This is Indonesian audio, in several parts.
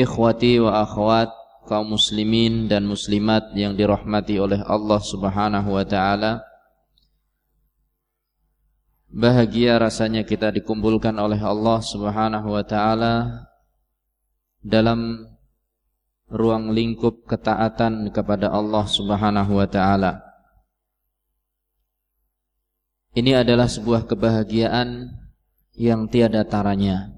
Ikhwati wa akhwat kaum muslimin dan muslimat yang dirahmati oleh Allah Subhanahu wa taala. Bahagia rasanya kita dikumpulkan oleh Allah Subhanahu wa taala dalam ruang lingkup ketaatan kepada Allah Subhanahu wa taala. Ini adalah sebuah kebahagiaan yang tiada taranya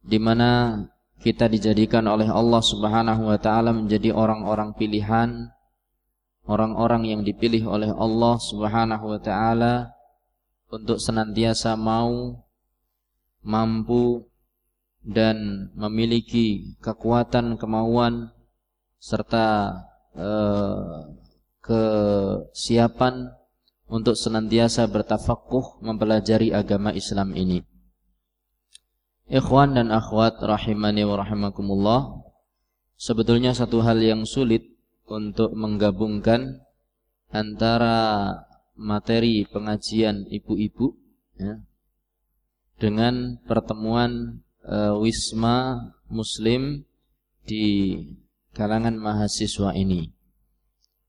di mana kita dijadikan oleh Allah Subhanahu wa taala menjadi orang-orang pilihan, orang-orang yang dipilih oleh Allah Subhanahu wa taala untuk senantiasa mau mampu dan memiliki kekuatan kemauan serta eh, kesiapan untuk senantiasa bertafakuh mempelajari agama Islam ini. Ikhwan dan akhwat rahimani wa rahimakumullah Sebetulnya satu hal yang sulit untuk menggabungkan antara materi pengajian ibu-ibu ya, dengan pertemuan uh, wisma muslim di kalangan mahasiswa ini.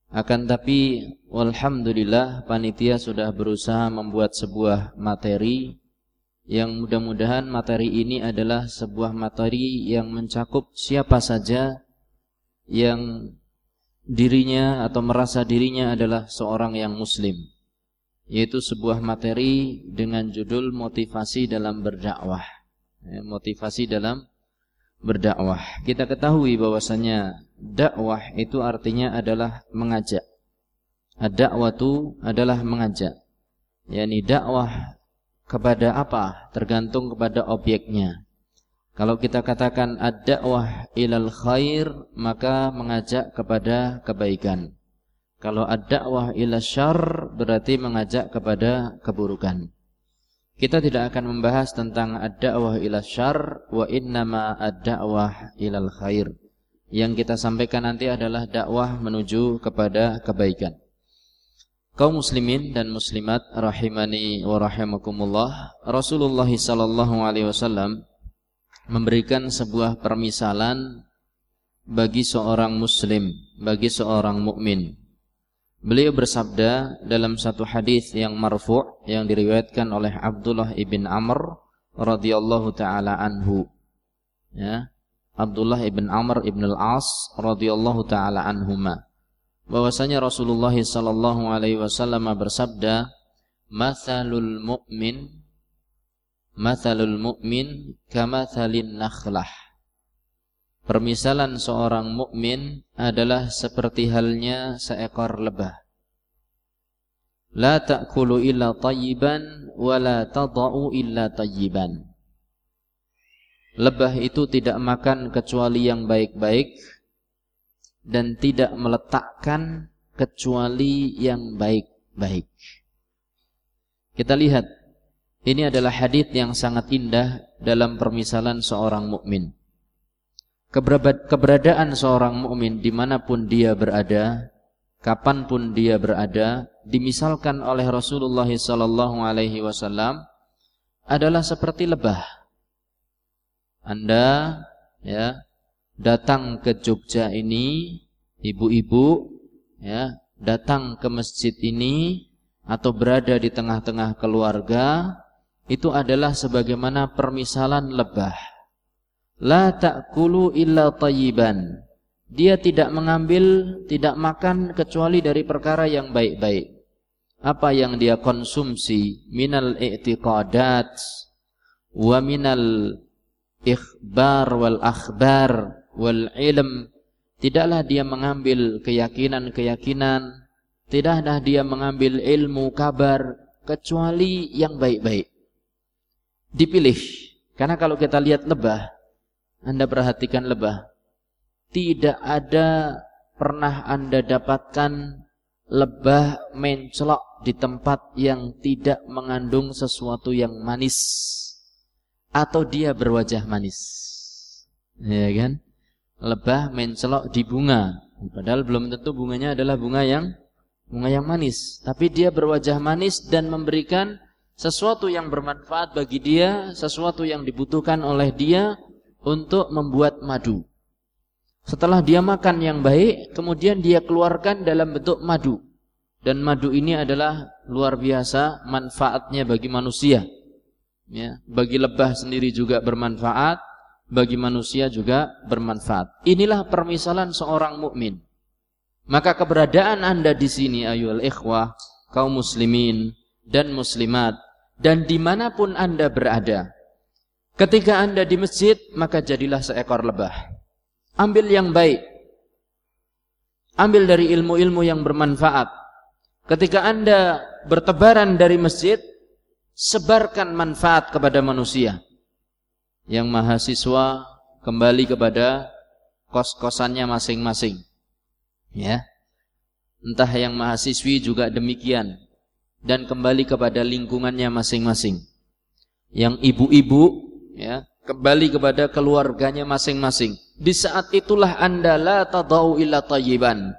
Akan tapi walhamdulillah panitia sudah berusaha membuat sebuah materi yang mudah-mudahan materi ini adalah sebuah materi yang mencakup siapa saja yang dirinya atau merasa dirinya adalah seorang yang muslim. Yaitu sebuah materi dengan judul motivasi dalam berdakwah. Ya, motivasi dalam berdakwah. Kita ketahui bahwasanya dakwah itu artinya adalah mengajak. Ad-da'watu adalah mengajak. Yakni dakwah kepada apa? Tergantung kepada objeknya. Kalau kita katakan ad-da'wah ilal khair, maka mengajak kepada kebaikan. Kalau ad-da'wah ila syar, berarti mengajak kepada keburukan. Kita tidak akan membahas tentang ad-da'wah ila syar, wa innama ad-da'wah ilal khair. Yang kita sampaikan nanti adalah dakwah menuju kepada kebaikan. Kaum muslimin dan muslimat rahimani wa rahimakumullah, Rasulullah sallallahu alaihi wasallam memberikan sebuah permisalan bagi seorang muslim, bagi seorang mukmin. Beliau bersabda dalam satu hadis yang marfu' yang diriwayatkan oleh Abdullah ibn Amr radhiyallahu taala anhu. Ya. Abdullah ibn Amr ibn al-As radhiyallahu taala anhuma bahwasanya Rasulullah sallallahu alaihi wasallam bersabda, "Matsalul mu'min matsalul mu'min kamatsalin nakhlah." Permisalan seorang mukmin adalah seperti halnya seekor lebah. La ta'kulu illa tayyiban wa la tada'u illa tayyiban. Lebah itu tidak makan kecuali yang baik-baik dan tidak meletakkan kecuali yang baik-baik. Kita lihat ini adalah hadis yang sangat indah dalam permisalan seorang mukmin. Keberadaan seorang mukmin di mana pun dia berada, kapan pun dia berada, dimisalkan oleh Rasulullah sallallahu alaihi wasallam adalah seperti lebah. Anda ya datang ke Jogja ini, ibu-ibu ya, datang ke masjid ini atau berada di tengah-tengah keluarga itu adalah sebagaimana permisalan lebah. La ta'kulu illa tayyiban dia tidak mengambil, tidak makan kecuali dari perkara yang baik-baik. Apa yang dia konsumsi minal i'tiqadat wa minal ikhbar wal akhbar wal ilm. Tidaklah dia mengambil keyakinan-keyakinan. Tidaklah dia mengambil ilmu kabar kecuali yang baik-baik. Dipilih. Karena kalau kita lihat lebah Anda perhatikan lebah. Tidak ada pernah Anda dapatkan lebah mencelok di tempat yang tidak mengandung sesuatu yang manis. Atau dia berwajah manis. Ya kan? Lebah mencelok di bunga, padahal belum tentu bunganya adalah bunga yang bunga yang manis, tapi dia berwajah manis dan memberikan sesuatu yang bermanfaat bagi dia, sesuatu yang dibutuhkan oleh dia untuk membuat madu. Setelah dia makan yang baik, kemudian dia keluarkan dalam bentuk madu. Dan madu ini adalah luar biasa manfaatnya bagi manusia. Ya, bagi lebah sendiri juga bermanfaat, bagi manusia juga bermanfaat. Inilah permisalan seorang mukmin. Maka keberadaan Anda di sini ayol ikhwah, kaum muslimin dan muslimat dan di mana pun Anda berada. Ketika Anda di masjid, maka jadilah seekor lebah. Ambil yang baik. Ambil dari ilmu-ilmu yang bermanfaat. Ketika Anda bertebaran dari masjid, sebarkan manfaat kepada manusia. Yang mahasiswa kembali kepada kos-kosannya masing-masing. Ya. Entah yang mahasiswi juga demikian dan kembali kepada lingkungannya masing-masing. Yang ibu-ibu ya, kembali kepada keluarganya masing-masing. Di saat itulah Anda la tadau illa tayyiban.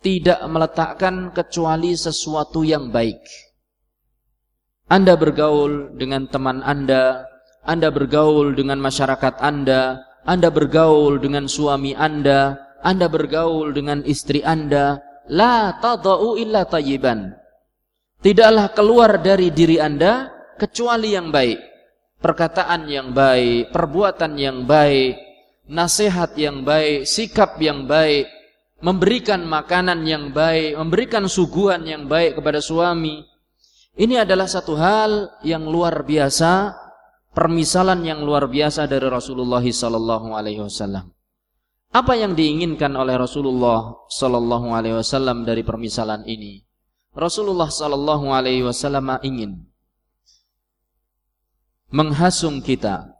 Tidak meletakkan kecuali sesuatu yang baik. Anda bergaul dengan teman Anda, Anda bergaul dengan masyarakat Anda, Anda bergaul dengan suami Anda, Anda bergaul dengan istri Anda, la tadau illa tayyiban. Tidaklah keluar dari diri Anda kecuali yang baik perkataan yang baik, perbuatan yang baik, nasihat yang baik, sikap yang baik, memberikan makanan yang baik, memberikan suguhan yang baik kepada suami. Ini adalah satu hal yang luar biasa, permisalan yang luar biasa dari Rasulullah sallallahu alaihi wasallam. Apa yang diinginkan oleh Rasulullah sallallahu alaihi wasallam dari permisalan ini? Rasulullah sallallahu alaihi wasallam ingin menghasung kita,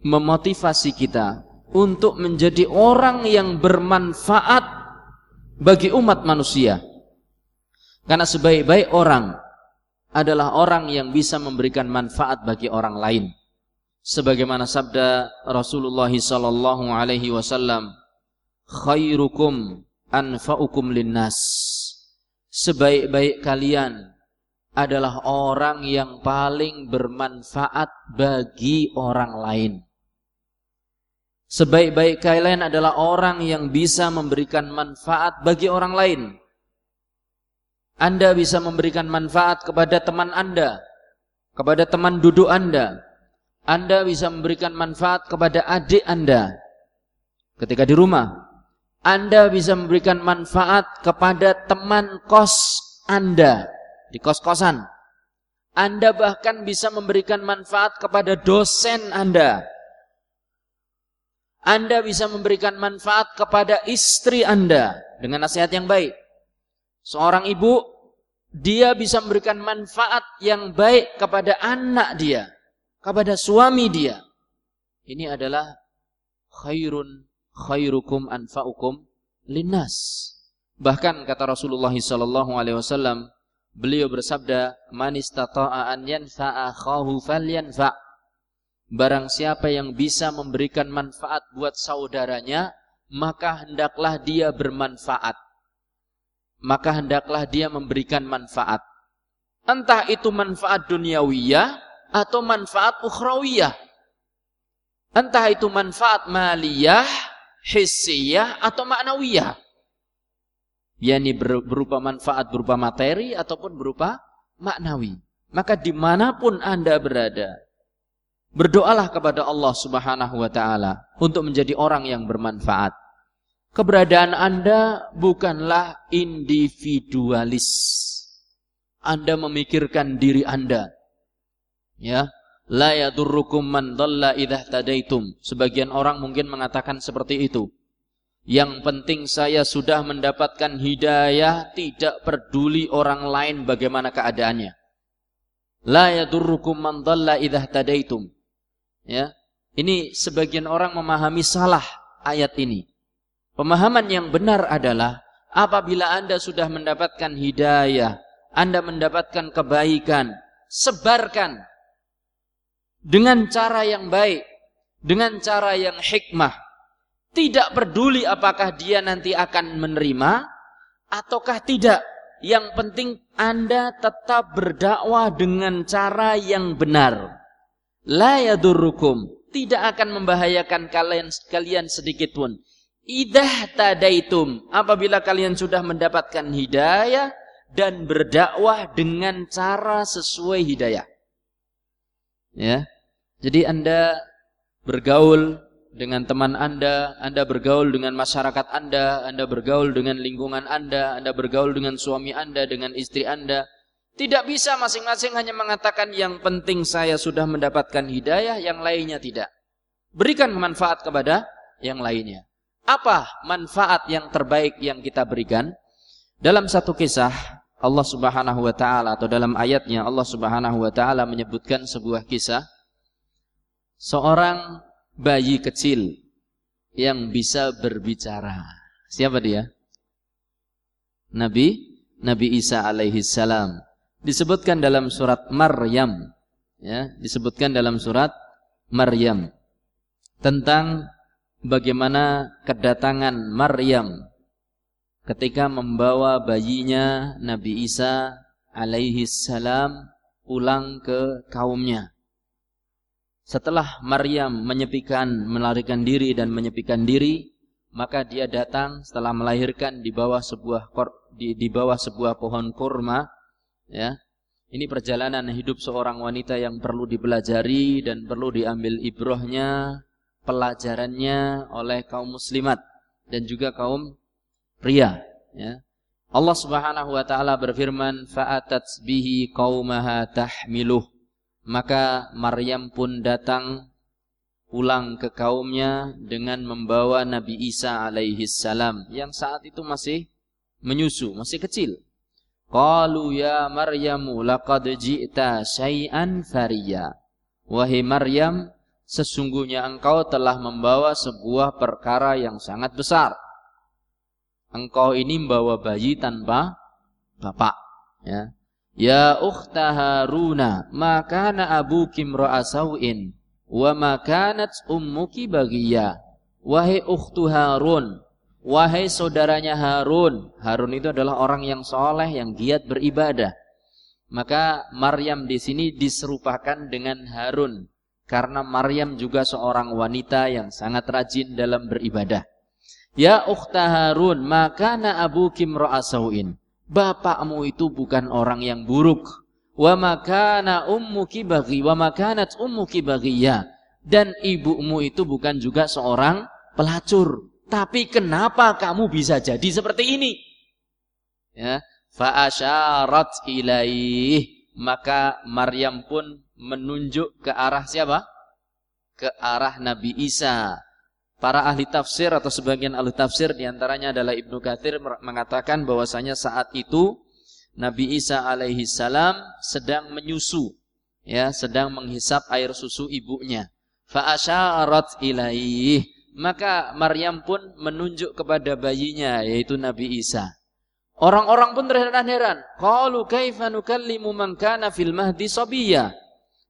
memotivasi kita untuk menjadi orang yang bermanfaat bagi umat manusia. Karena sebaik-baik orang adalah orang yang bisa memberikan manfaat bagi orang lain. Sebagaimana sabda Rasulullah sallallahu alaihi wasallam, "Khairukum anfa'ukum linnas." Sebaik-baik kalian adalah orang yang paling bermanfaat bagi orang lain. Sebaik-baik kalian adalah orang yang bisa memberikan manfaat bagi orang lain. Anda bisa memberikan manfaat kepada teman Anda, kepada teman duduk Anda. Anda bisa memberikan manfaat kepada adik Anda ketika di rumah. Anda bisa memberikan manfaat kepada teman kos Anda di kos-kosan. Anda bahkan bisa memberikan manfaat kepada dosen Anda. Anda bisa memberikan manfaat kepada istri Anda dengan nasihat yang baik. Seorang ibu dia bisa memberikan manfaat yang baik kepada anak dia, kepada suami dia. Ini adalah khairun khairukum anfa'ukum linnas. Bahkan kata Rasulullah sallallahu alaihi wasallam, beliau bersabda, "Man istata'a an yanfa'a akhahu falyanfa'." Barang siapa yang bisa memberikan manfaat buat saudaranya, maka hendaklah dia bermanfaat maka hendaklah dia memberikan manfaat. Entah itu manfaat duniawiyah atau manfaat ukhrawiyah. Entah itu manfaat maliyah, hissiyah atau maknawiyah. Yani berupa manfaat berupa materi ataupun berupa maknawi. Maka di mana pun anda berada, berdoalah kepada Allah subhanahu wa ta'ala untuk menjadi orang yang bermanfaat keberadaan Anda bukanlah individualis. Anda memikirkan diri Anda. Ya, la yadurrukum man dhalla idza tadaitum. Sebagian orang mungkin mengatakan seperti itu. Yang penting saya sudah mendapatkan hidayah, tidak peduli orang lain bagaimana keadaannya. La yadurrukum man dhalla idza tadaitum. Ya. Ini sebagian orang memahami salah ayat ini. Pemahaman yang benar adalah apabila Anda sudah mendapatkan hidayah, Anda mendapatkan kebaikan, sebarkan dengan cara yang baik, dengan cara yang hikmah. Tidak peduli apakah dia nanti akan menerima ataukah tidak. Yang penting Anda tetap berdakwah dengan cara yang benar. La yadurrukum, tidak akan membahayakan kalian kalian sedikit pun Idah tadaitum. Apabila kalian sudah mendapatkan hidayah dan berdakwah dengan cara sesuai hidayah. Ya. Jadi Anda bergaul dengan teman Anda, Anda bergaul dengan masyarakat Anda, Anda bergaul dengan lingkungan Anda, Anda bergaul dengan suami Anda, dengan istri Anda. Tidak bisa masing-masing hanya mengatakan yang penting saya sudah mendapatkan hidayah, yang lainnya tidak. Berikan manfaat kepada yang lainnya. Apa manfaat yang terbaik yang kita berikan? Dalam satu kisah Allah Subhanahu wa taala atau dalam ayatnya Allah Subhanahu wa taala menyebutkan sebuah kisah seorang bayi kecil yang bisa berbicara. Siapa dia? Nabi Nabi Isa alaihi salam. Disebutkan dalam surat Maryam ya, disebutkan dalam surat Maryam tentang bagaimana kedatangan Maryam ketika membawa bayinya Nabi Isa alaihi salam pulang ke kaumnya. Setelah Maryam menyepikan, melarikan diri dan menyepikan diri, maka dia datang setelah melahirkan di bawah sebuah di, di bawah sebuah pohon kurma, ya. Ini perjalanan hidup seorang wanita yang perlu dipelajari dan perlu diambil ibrohnya pelajarannya oleh kaum muslimat dan juga kaum pria ya. Allah Subhanahu wa taala berfirman fa'atat bihi qaumaha tahmiluh maka Maryam pun datang pulang ke kaumnya dengan membawa Nabi Isa alaihi salam yang saat itu masih menyusu, masih kecil. Qalu ya Maryamu laqad ji'ta syai'an fariya. Wahai Maryam, sesungguhnya engkau telah membawa sebuah perkara yang sangat besar. Engkau ini membawa bayi tanpa bapak. Ya, ya ukhta Haruna, maka na abuki ra'asauin, wa makanat ummuki bagiya. Wahai ukhtu Harun, wahai saudaranya Harun. Harun itu adalah orang yang soleh, yang giat beribadah. Maka Maryam di sini diserupakan dengan Harun karena Maryam juga seorang wanita yang sangat rajin dalam beribadah. Ya ukhta Harun, maka na abu kimra'asauin. Bapakmu itu bukan orang yang buruk. Wa makana ummuki baghi wa makanat ummuki baghiyya. Dan ibumu itu bukan juga seorang pelacur. Tapi kenapa kamu bisa jadi seperti ini? Ya, fa asyarat ilaih. Maka Maryam pun menunjuk ke arah siapa? Ke arah Nabi Isa. Para ahli tafsir atau sebagian ahli tafsir di antaranya adalah Ibnu Katsir mengatakan bahwasanya saat itu Nabi Isa alaihi salam sedang menyusu ya sedang menghisap air susu ibunya fa asyarat ilaih maka Maryam pun menunjuk kepada bayinya yaitu Nabi Isa Orang-orang pun terheran-heran. Qalu kaifa nukallimu man kana fil mahdi sabiyya?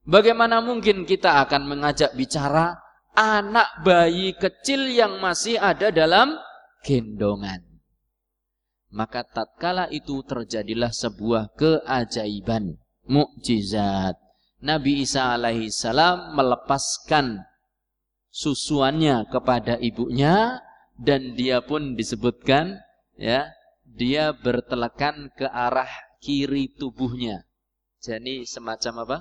Bagaimana mungkin kita akan mengajak bicara anak bayi kecil yang masih ada dalam gendongan? Maka tatkala itu terjadilah sebuah keajaiban, mukjizat. Nabi Isa alaihi salam melepaskan susuannya kepada ibunya dan dia pun disebutkan ya dia bertelekan ke arah kiri tubuhnya. Jadi semacam apa?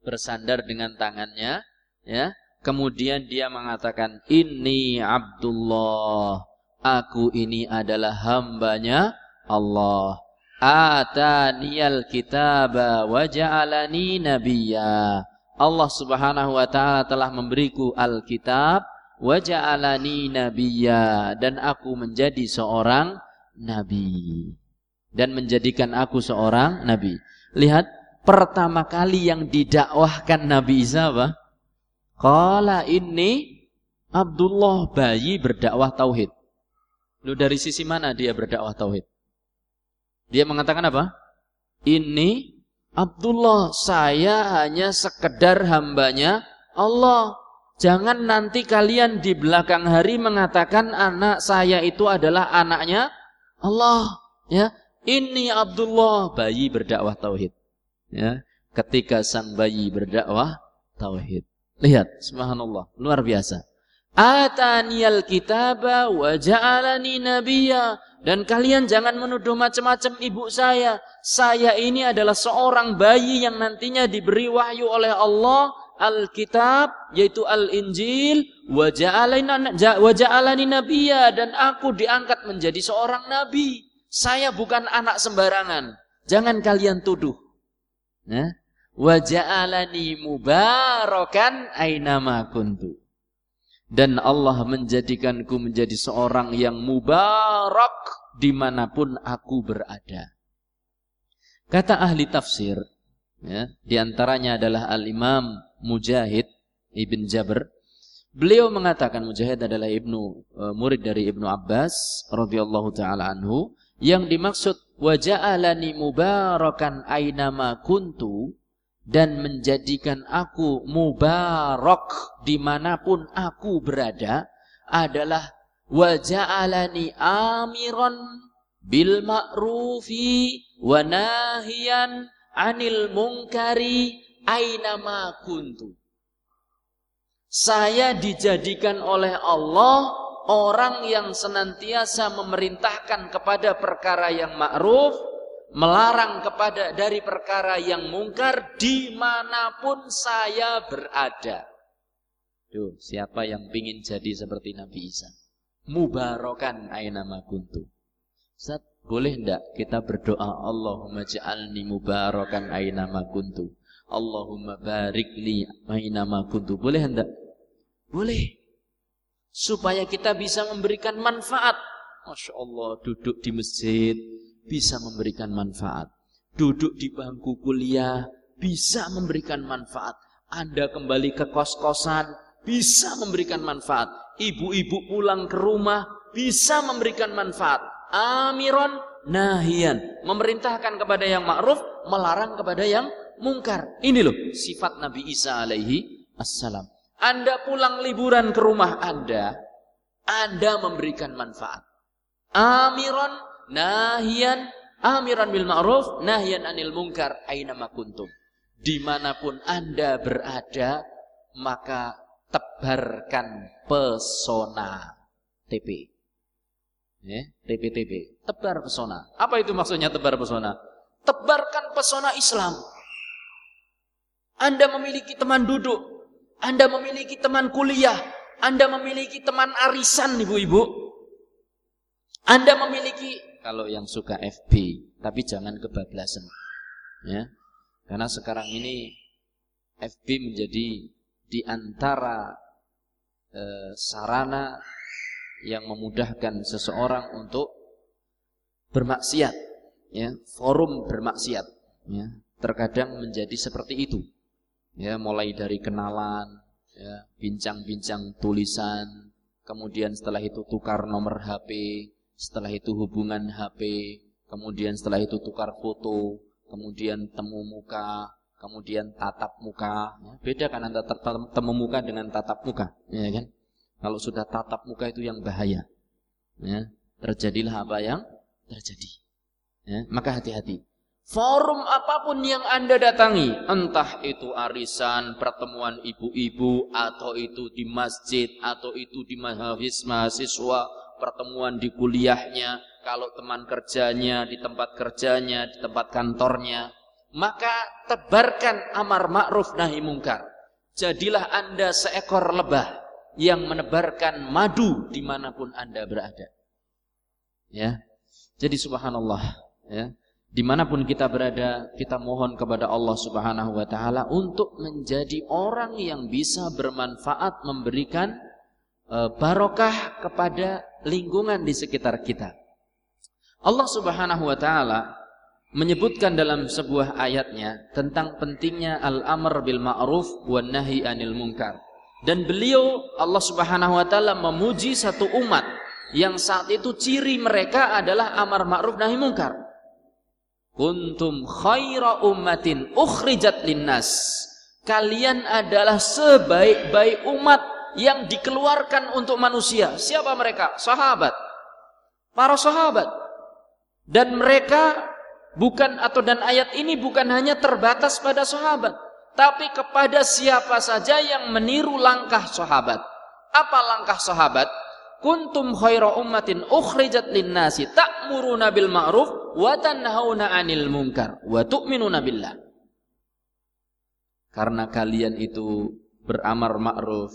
Bersandar dengan tangannya, ya. Kemudian dia mengatakan, "Ini Abdullah, aku ini adalah hambanya Allah. Ataniyal kitaba wa ja'alani nabiyya." Allah Subhanahu wa taala telah memberiku Alkitab wa ja'alani nabiyya dan aku menjadi seorang nabi dan menjadikan aku seorang nabi. Lihat pertama kali yang didakwahkan Nabi Isa apa? Qala ini Abdullah bayi berdakwah tauhid. Lu dari sisi mana dia berdakwah tauhid? Dia mengatakan apa? Ini Abdullah, saya hanya sekedar hambanya Allah. Jangan nanti kalian di belakang hari mengatakan anak saya itu adalah anaknya Allah ya ini Abdullah bayi berdakwah tauhid ya ketika sang bayi berdakwah tauhid lihat subhanallah luar biasa ataniyal kitaba wa ja'alani nabiyya dan kalian jangan menuduh macam-macam ibu saya saya ini adalah seorang bayi yang nantinya diberi wahyu oleh Allah Alkitab yaitu Al-Injil wa ja'alani nabiyya dan aku diangkat menjadi seorang nabi. Saya bukan anak sembarangan. Jangan kalian tuduh. Ya. Wa ja'alani mubarakan ainama kuntu. Dan Allah menjadikanku menjadi seorang yang mubarak di mana pun aku berada. Kata ahli tafsir, ya, di antaranya adalah Al-Imam Mujahid ibn Jabr. Beliau mengatakan Mujahid adalah ibnu uh, murid dari Ibnu Abbas radhiyallahu taala anhu yang dimaksud waja'alani mubarakan ainama kuntu dan menjadikan aku mubarak di mana pun aku berada adalah waja'alani amiran bil ma'rufi wa nahiyan anil munkari ainama kuntu. Saya dijadikan oleh Allah orang yang senantiasa memerintahkan kepada perkara yang ma'ruf, melarang kepada dari perkara yang mungkar di mana pun saya berada. Tuh, siapa yang ingin jadi seperti Nabi Isa? Mubarokan ainama kuntu. Ustaz, boleh enggak kita berdoa Allahumma ja'alni mubarakan ainama kuntu? Allahumma barik li mainama kuntu. Boleh hendak? Boleh. Supaya kita bisa memberikan manfaat. Masya Allah duduk di masjid bisa memberikan manfaat. Duduk di bangku kuliah bisa memberikan manfaat. Anda kembali ke kos-kosan bisa memberikan manfaat. Ibu-ibu pulang ke rumah bisa memberikan manfaat. Amiron nahian. Memerintahkan kepada yang ma'ruf, melarang kepada yang mungkar. Ini loh sifat Nabi Isa alaihi assalam. Anda pulang liburan ke rumah Anda, Anda memberikan manfaat. Amiran nahian, amiran bil ma'ruf, nahian anil mungkar, aina kuntum. Di mana pun Anda berada, maka tebarkan pesona TP. Ya, TP-TP, tebar pesona. Apa itu maksudnya tebar pesona? Tebarkan pesona Islam. Anda memiliki teman duduk, Anda memiliki teman kuliah, Anda memiliki teman arisan ibu-ibu. Anda memiliki kalau yang suka FB, tapi jangan kebablasan. Ya. Karena sekarang ini FB menjadi di antara e, sarana yang memudahkan seseorang untuk bermaksiat. ya, forum bermaksiat, ya, terkadang menjadi seperti itu. Ya, mulai dari kenalan, ya, bincang-bincang tulisan, kemudian setelah itu tukar nomor HP, setelah itu hubungan HP, kemudian setelah itu tukar foto, kemudian temu muka, kemudian tatap muka. Ya, beda kan antara temu muka dengan tatap muka, ya kan? Kalau sudah tatap muka itu yang bahaya. Ya, terjadilah apa yang terjadi. Ya, maka hati-hati. Forum apa pun yang Anda datangi, entah itu arisan, pertemuan ibu-ibu, atau itu di masjid, atau itu di mahasiswa, pertemuan di kuliahnya, kalau teman kerjanya, di tempat kerjanya, di tempat kantornya, maka tebarkan amar ma'ruf nahi mungkar. Jadilah Anda seekor lebah yang menebarkan madu di mana pun Anda berada. Ya, jadi subhanallah, ya di mana pun kita berada, kita mohon kepada Allah Subhanahu wa taala untuk menjadi orang yang bisa bermanfaat memberikan barokah kepada lingkungan di sekitar kita. Allah Subhanahu wa taala menyebutkan dalam sebuah ayatnya tentang pentingnya al-amr bil ma'ruf wan nahi anil munkar. Dan beliau Allah Subhanahu wa taala memuji satu umat yang saat itu ciri mereka adalah amar ma'ruf nahi munkar. Kuntum khaira ummatin ukhrijat linnas. Kalian adalah sebaik-baik umat yang dikeluarkan untuk manusia. Siapa mereka? Sahabat. Para sahabat. Dan mereka bukan atau dan ayat ini bukan hanya terbatas pada sahabat, tapi kepada siapa saja yang meniru langkah sahabat. Apa langkah sahabat? kuntum khaira ummatin ukhrijat linnasi ta'muruna bil ma'ruf wa tanhauna 'anil munkar wa tu'minuna billah. Karena kalian itu beramar ma'ruf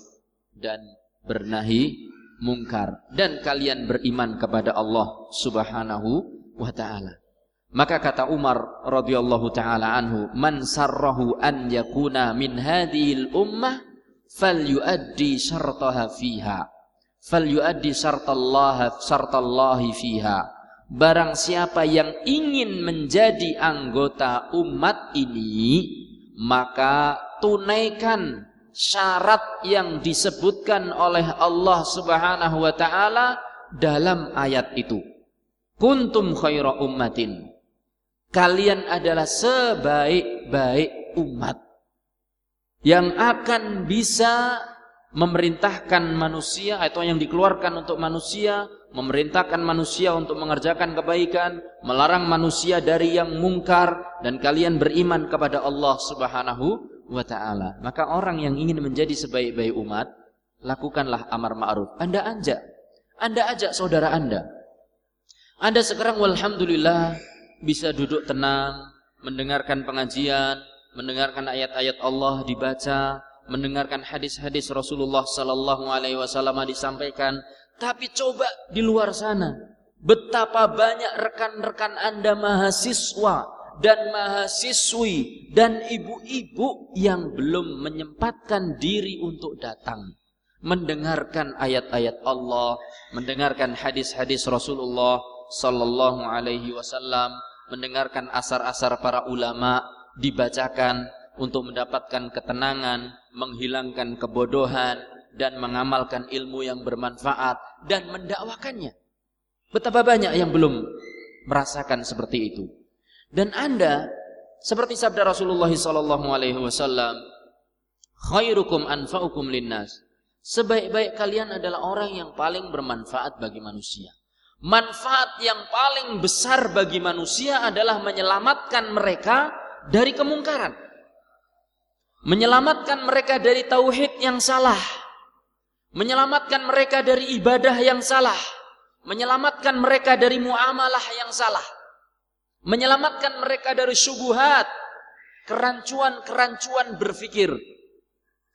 dan bernahi mungkar dan kalian beriman kepada Allah Subhanahu wa taala. Maka kata Umar radhiyallahu taala anhu, "Man sarrahu an yakuna min hadhil ummah falyuaddi syartaha fiha." falyuaddi syartallah syartallahi fiha barang siapa yang ingin menjadi anggota umat ini maka tunaikan syarat yang disebutkan oleh Allah Subhanahu wa taala dalam ayat itu. Kuntum khaira ummatin. Kalian adalah sebaik-baik umat yang akan bisa memerintahkan manusia atau yang dikeluarkan untuk manusia, memerintahkan manusia untuk mengerjakan kebaikan, melarang manusia dari yang mungkar dan kalian beriman kepada Allah Subhanahu wa taala. Maka orang yang ingin menjadi sebaik-baik umat, lakukanlah amar ma'ruf. Anda ajak, Anda ajak saudara Anda. Anda sekarang walhamdulillah bisa duduk tenang, mendengarkan pengajian, mendengarkan ayat-ayat Allah dibaca, mendengarkan hadis-hadis Rasulullah sallallahu alaihi wasallam disampaikan, tapi coba di luar sana betapa banyak rekan-rekan Anda mahasiswa dan mahasiswi dan ibu-ibu yang belum menyempatkan diri untuk datang mendengarkan ayat-ayat Allah, mendengarkan hadis-hadis Rasulullah sallallahu alaihi wasallam, mendengarkan asar-asar para ulama dibacakan untuk mendapatkan ketenangan, menghilangkan kebodohan dan mengamalkan ilmu yang bermanfaat dan mendakwakannya. Betapa banyak yang belum merasakan seperti itu. Dan Anda seperti sabda Rasulullah sallallahu alaihi wasallam, khairukum anfa'ukum linnas. Sebaik-baik kalian adalah orang yang paling bermanfaat bagi manusia. Manfaat yang paling besar bagi manusia adalah menyelamatkan mereka dari kemungkaran menyelamatkan mereka dari tauhid yang salah, menyelamatkan mereka dari ibadah yang salah, menyelamatkan mereka dari muamalah yang salah, menyelamatkan mereka dari subuhat, kerancuan-kerancuan berfikir.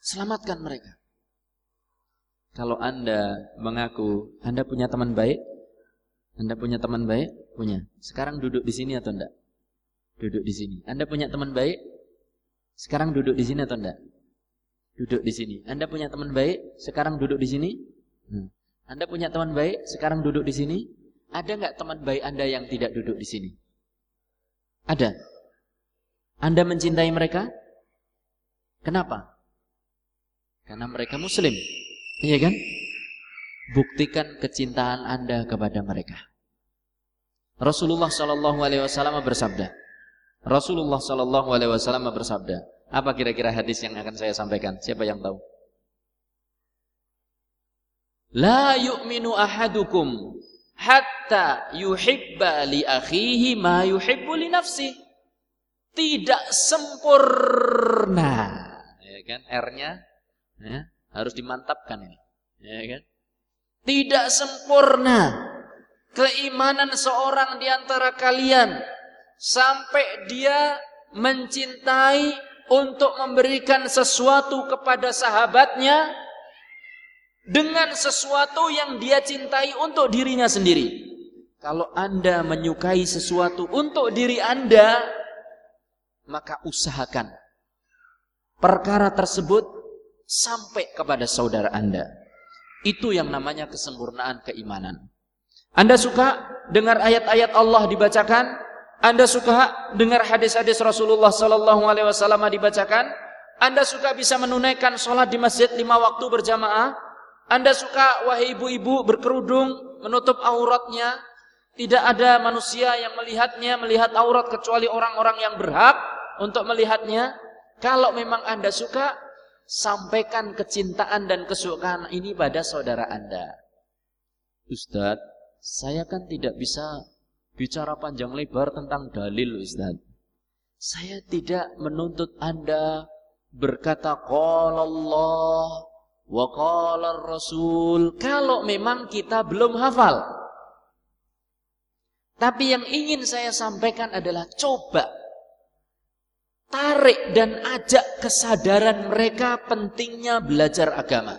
Selamatkan mereka. Kalau Anda mengaku Anda punya teman baik, Anda punya teman baik? Punya. Sekarang duduk di sini atau enggak? Duduk di sini. Anda punya teman baik? Sekarang duduk di sini atau enggak? Duduk di sini. Anda punya teman baik, sekarang duduk di sini? Hmm. Anda punya teman baik, sekarang duduk di sini? Ada enggak teman baik Anda yang tidak duduk di sini? Ada. Anda mencintai mereka? Kenapa? Karena mereka muslim. Iya kan? Buktikan kecintaan Anda kepada mereka. Rasulullah Shallallahu alaihi wasallam bersabda. Rasulullah Shallallahu alaihi wasallam bersabda. Apa kira-kira hadis yang akan saya sampaikan? Siapa yang tahu? La yu'minu ahadukum hatta yuhibba li akhihi ma yuhibbu li nafsi. Tidak sempurna. Ya kan? R-nya ya, harus dimantapkan ini. Ya kan? Tidak sempurna keimanan seorang di antara kalian sampai dia mencintai untuk memberikan sesuatu kepada sahabatnya dengan sesuatu yang dia cintai untuk dirinya sendiri. Kalau Anda menyukai sesuatu untuk diri Anda, maka usahakan perkara tersebut sampai kepada saudara Anda. Itu yang namanya kesempurnaan keimanan. Anda suka dengar ayat-ayat Allah dibacakan? Anda suka dengar hadis-hadis Rasulullah sallallahu alaihi wasallam dibacakan? Anda suka bisa menunaikan sholat di masjid lima waktu berjamaah? Anda suka wahai ibu-ibu berkerudung menutup auratnya, tidak ada manusia yang melihatnya, melihat aurat kecuali orang-orang yang berhak untuk melihatnya. Kalau memang Anda suka, sampaikan kecintaan dan kesukaan ini pada saudara Anda. Ustadz, saya kan tidak bisa bicara panjang lebar tentang dalil Ustadz. Saya tidak menuntut Anda berkata qala Allah Waqala Rasul kalau memang kita belum hafal. Tapi yang ingin saya sampaikan adalah coba tarik dan ajak kesadaran mereka pentingnya belajar agama.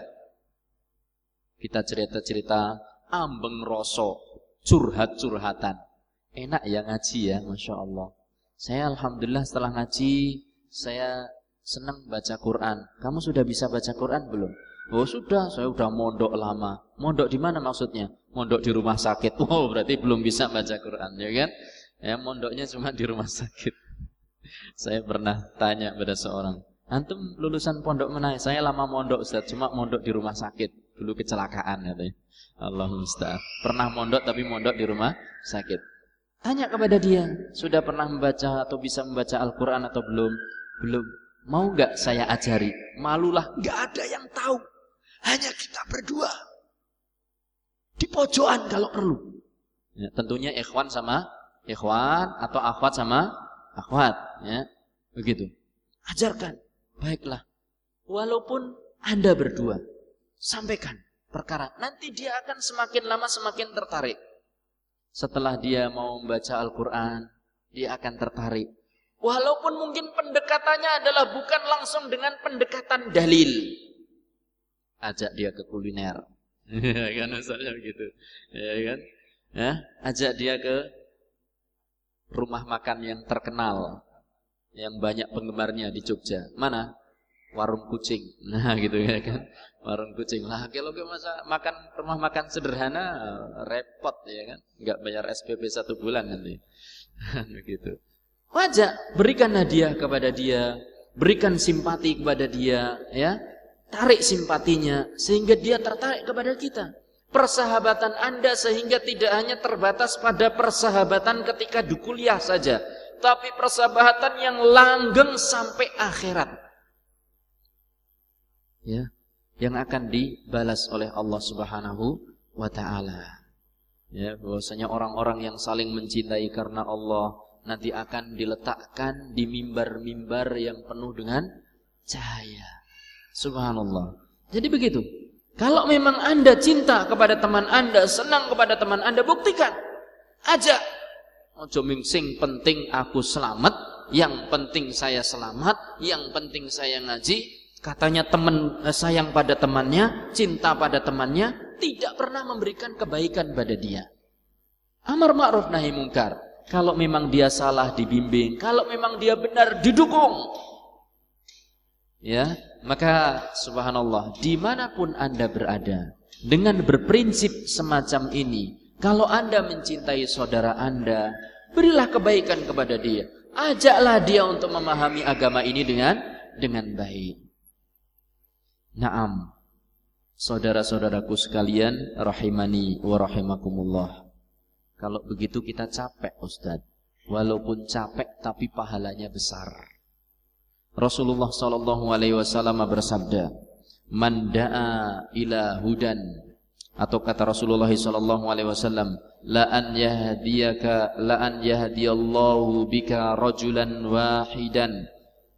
Kita cerita-cerita ambeng rosok, curhat-curhatan. Enak ya ngaji ya, Masya Allah. Saya Alhamdulillah setelah ngaji, saya senang baca Quran. Kamu sudah bisa baca Quran belum? Oh sudah, saya sudah mondok lama. Mondok di mana maksudnya? Mondok di rumah sakit. Oh berarti belum bisa baca Quran, ya kan? Ya mondoknya cuma di rumah sakit. saya pernah tanya pada seorang, antum lulusan pondok mana? Saya lama mondok Ustaz, cuma mondok di rumah sakit. Dulu kecelakaan katanya. Allah musta'an. Pernah mondok tapi mondok di rumah sakit. Tanya kepada dia, sudah pernah membaca atau bisa membaca Al-Quran atau belum? Belum. Mau nggak saya ajari? Malulah, nggak ada yang tahu. Hanya kita berdua. Di pojokan kalau perlu. Ya, tentunya ikhwan sama ikhwan atau akhwat sama akhwat. Ya, begitu. Ajarkan. Baiklah. Walaupun Anda berdua. Sampaikan perkara. Nanti dia akan semakin lama semakin tertarik. Setelah dia mau membaca Al-Quran, dia akan tertarik. Walaupun mungkin pendekatannya adalah bukan langsung dengan pendekatan dalil ajak dia ke kuliner. Ya kan misalnya begitu. Ya kan? Ya, ajak dia ke rumah makan yang terkenal yang banyak penggemarnya di Jogja. Mana? Warung kucing. Nah, gitu ya kan. Warung kucing. Lah kalau ke masa makan rumah makan sederhana repot ya kan. Enggak bayar SPP satu bulan nanti. begitu. Wajah berikan hadiah kepada dia, berikan simpati kepada dia, ya tarik simpatinya sehingga dia tertarik kepada kita. Persahabatan Anda sehingga tidak hanya terbatas pada persahabatan ketika di kuliah saja, tapi persahabatan yang langgeng sampai akhirat. Ya, yang akan dibalas oleh Allah Subhanahu wa taala. Ya, bahwasanya orang-orang yang saling mencintai karena Allah nanti akan diletakkan di mimbar-mimbar yang penuh dengan cahaya. Subhanallah. Jadi begitu. Kalau memang Anda cinta kepada teman Anda, senang kepada teman Anda, buktikan. Ajak. Ojo sing penting aku selamat, yang penting saya selamat, yang penting saya ngaji. Katanya teman eh, sayang pada temannya, cinta pada temannya, tidak pernah memberikan kebaikan pada dia. Amar ma'ruf nahi mungkar. Kalau memang dia salah dibimbing, kalau memang dia benar didukung. Ya, maka subhanallah, di mana pun Anda berada, dengan berprinsip semacam ini, kalau Anda mencintai saudara Anda, berilah kebaikan kepada dia. Ajaklah dia untuk memahami agama ini dengan dengan baik. Naam. Saudara-saudaraku sekalian, rahimani wa rahimakumullah. Kalau begitu kita capek, Ustaz. Walaupun capek tapi pahalanya besar. Rasulullah sallallahu alaihi wasallam bersabda, "Man da'a ila hudan" atau kata Rasulullah sallallahu alaihi wasallam, "La an yahdiyaka la an yahdiyallahu bika rajulan wahidan."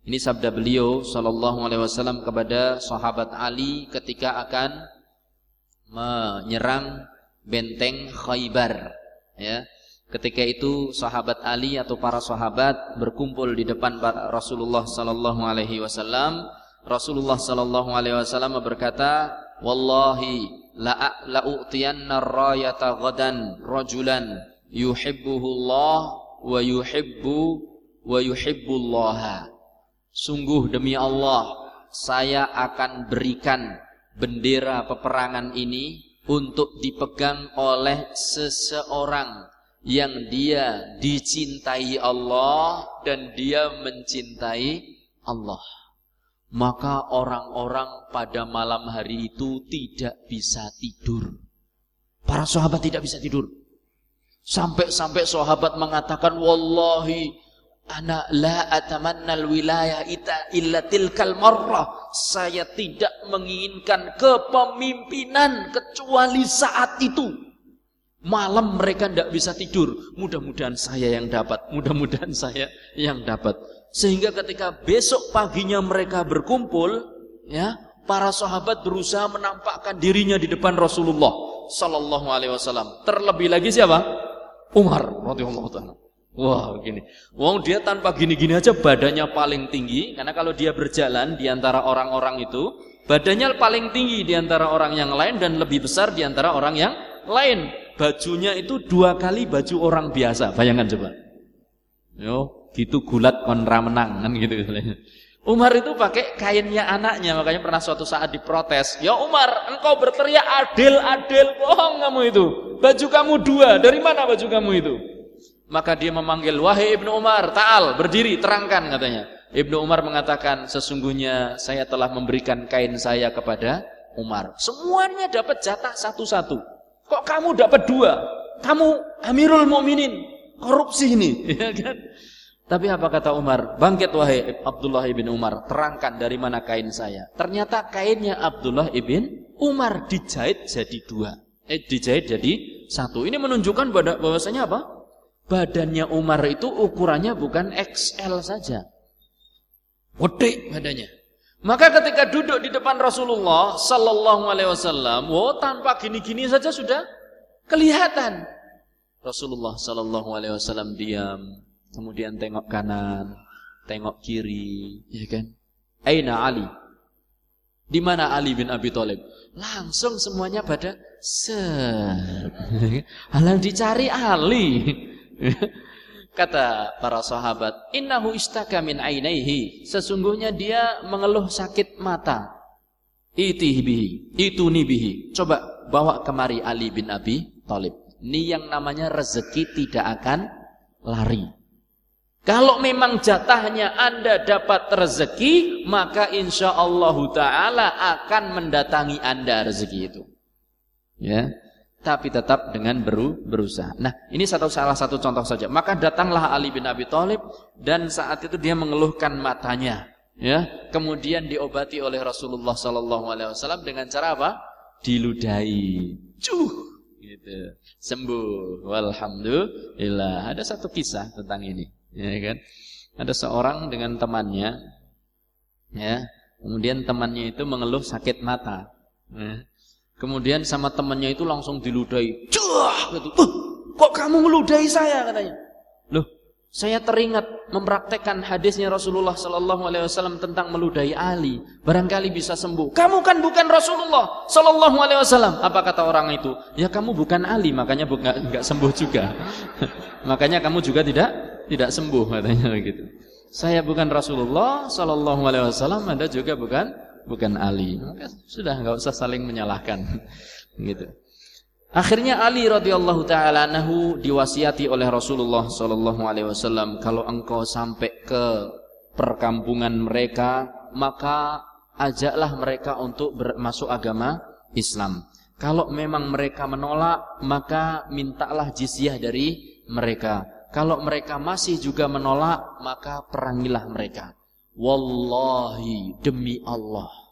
Ini sabda beliau sallallahu alaihi wasallam kepada sahabat Ali ketika akan menyerang benteng Khaybar ya. Ketika itu sahabat Ali atau para sahabat berkumpul di depan Rasulullah sallallahu alaihi wasallam. Rasulullah sallallahu alaihi wasallam berkata, "Wallahi la la'utiyanna rayata ghadan rajulan yuhibbuhu Allah wa yuhibbu wa yuhibbullaha." Sungguh demi Allah, saya akan berikan bendera peperangan ini untuk dipegang oleh seseorang yang dia dicintai Allah dan dia mencintai Allah. Maka orang-orang pada malam hari itu tidak bisa tidur. Para sahabat tidak bisa tidur. Sampai-sampai sahabat mengatakan, Wallahi Ana la atamannal wilayah ita illa tilkal marrah. Saya tidak menginginkan kepemimpinan kecuali saat itu. Malam mereka tidak bisa tidur. Mudah-mudahan saya yang dapat. Mudah-mudahan saya yang dapat. Sehingga ketika besok paginya mereka berkumpul, ya, para sahabat berusaha menampakkan dirinya di depan Rasulullah Sallallahu Alaihi Wasallam. Terlebih lagi siapa? Umar radhiyallahu. Wah, begini. Wong dia tanpa gini-gini aja badannya paling tinggi karena kalau dia berjalan di antara orang-orang itu, badannya paling tinggi di antara orang yang lain dan lebih besar di antara orang yang lain. Bajunya itu dua kali baju orang biasa. Bayangkan coba. Yo, gitu gulat kontra menang kan gitu Umar itu pakai kainnya anaknya, makanya pernah suatu saat diprotes. Ya Umar, engkau berteriak adil, adil, bohong kamu itu. Baju kamu dua, dari mana baju kamu itu? Maka dia memanggil, wahai Ibnu Umar, ta'al, berdiri, terangkan katanya. Ibnu Umar mengatakan, sesungguhnya saya telah memberikan kain saya kepada Umar. Semuanya dapat jatah satu-satu. Kok kamu dapat dua? Kamu Amirul Mukminin, korupsi ini, ya kan? Tapi apa kata Umar? Bangkit wahai Abdullah ibn Umar, terangkan dari mana kain saya. Ternyata kainnya Abdullah ibn Umar dijahit jadi dua. Eh dijahit jadi satu. Ini menunjukkan bahwasanya apa? badannya Umar itu ukurannya bukan XL saja. Gede badannya. Maka ketika duduk di depan Rasulullah sallallahu alaihi wasallam, oh tanpa gini-gini saja sudah kelihatan. Rasulullah sallallahu alaihi wasallam diam, kemudian tengok kanan, tengok kiri, ya kan? Aina Ali? Di mana Ali bin Abi Thalib? Langsung semuanya pada set. Halang dicari Ali. Kata para sahabat, "Innahu istaka min ainaihi." Sesungguhnya dia mengeluh sakit mata. Itih bihi, ituni bihi. Coba bawa kemari Ali bin Abi Thalib. Ini yang namanya rezeki tidak akan lari. Kalau memang jatahnya Anda dapat rezeki, maka insya Allah Taala akan mendatangi Anda rezeki itu. Ya, tapi tetap dengan beru, berusaha. Nah, ini satu salah satu contoh saja. Maka datanglah Ali bin Abi Thalib dan saat itu dia mengeluhkan matanya, ya. Kemudian diobati oleh Rasulullah sallallahu alaihi wasallam dengan cara apa? Diludahi. Cuh, gitu. Sembuh. Walhamdulillah. Ada satu kisah tentang ini, ya kan? Ada seorang dengan temannya ya. Kemudian temannya itu mengeluh sakit mata. Ya. Kemudian sama temannya itu langsung diludahi. Cah, gitu. Uh, kok kamu meludahi saya katanya? Loh, saya teringat mempraktekkan hadisnya Rasulullah Sallallahu Alaihi Wasallam tentang meludahi Ali. Barangkali bisa sembuh. Kamu kan bukan Rasulullah Sallallahu Alaihi Wasallam. Apa kata orang itu? Ya kamu bukan Ali, makanya bukan nggak sembuh juga. makanya kamu juga tidak tidak sembuh katanya begitu. Saya bukan Rasulullah Sallallahu Alaihi Wasallam, anda juga bukan bukan Ali. Sudah nggak usah saling menyalahkan. gitu. Akhirnya Ali radhiyallahu taala anhu diwasiati oleh Rasulullah sallallahu alaihi wasallam kalau engkau sampai ke perkampungan mereka maka ajaklah mereka untuk masuk agama Islam. Kalau memang mereka menolak maka mintalah jizyah dari mereka. Kalau mereka masih juga menolak maka perangilah mereka. Wallahi demi Allah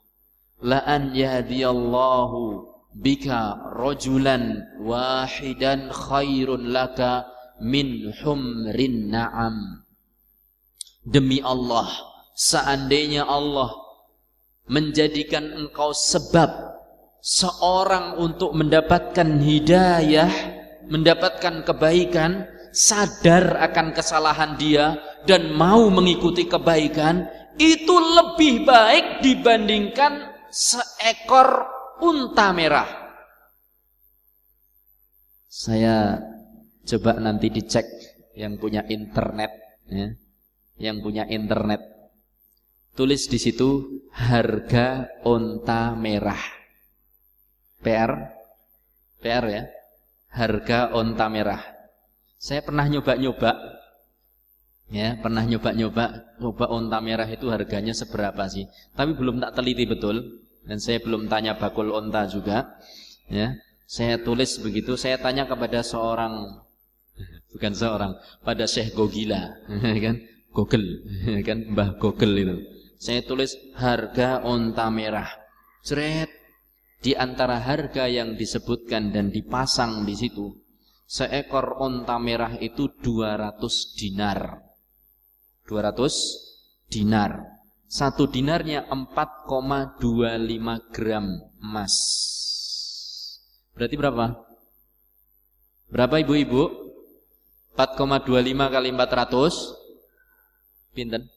la an yahdiyallahu bika rajulan wahidan khairun laka min humrin na'am. Demi Allah, seandainya Allah menjadikan engkau sebab seorang untuk mendapatkan hidayah, mendapatkan kebaikan, sadar akan kesalahan dia dan mau mengikuti kebaikan, itu lebih baik dibandingkan seekor unta merah. Saya coba nanti dicek yang punya internet ya. Yang punya internet. Tulis di situ harga unta merah. PR PR ya. Harga unta merah. Saya pernah nyoba-nyoba. Ya, pernah nyoba-nyoba coba unta merah itu harganya seberapa sih? Tapi belum tak teliti betul. Dan saya belum tanya bakul onta juga. Ya saya tulis begitu. Saya tanya kepada seorang bukan seorang pada Syekh Gogila kan? Gogel kan? Mbah Gogel itu. Saya tulis harga onta merah. Ceret di antara harga yang disebutkan dan dipasang di situ seekor onta merah itu 200 dinar 200 dinar satu dinarnya 4,25 gram emas. Berarti berapa? Berapa ibu-ibu? 4,25 kali 400 Pinten?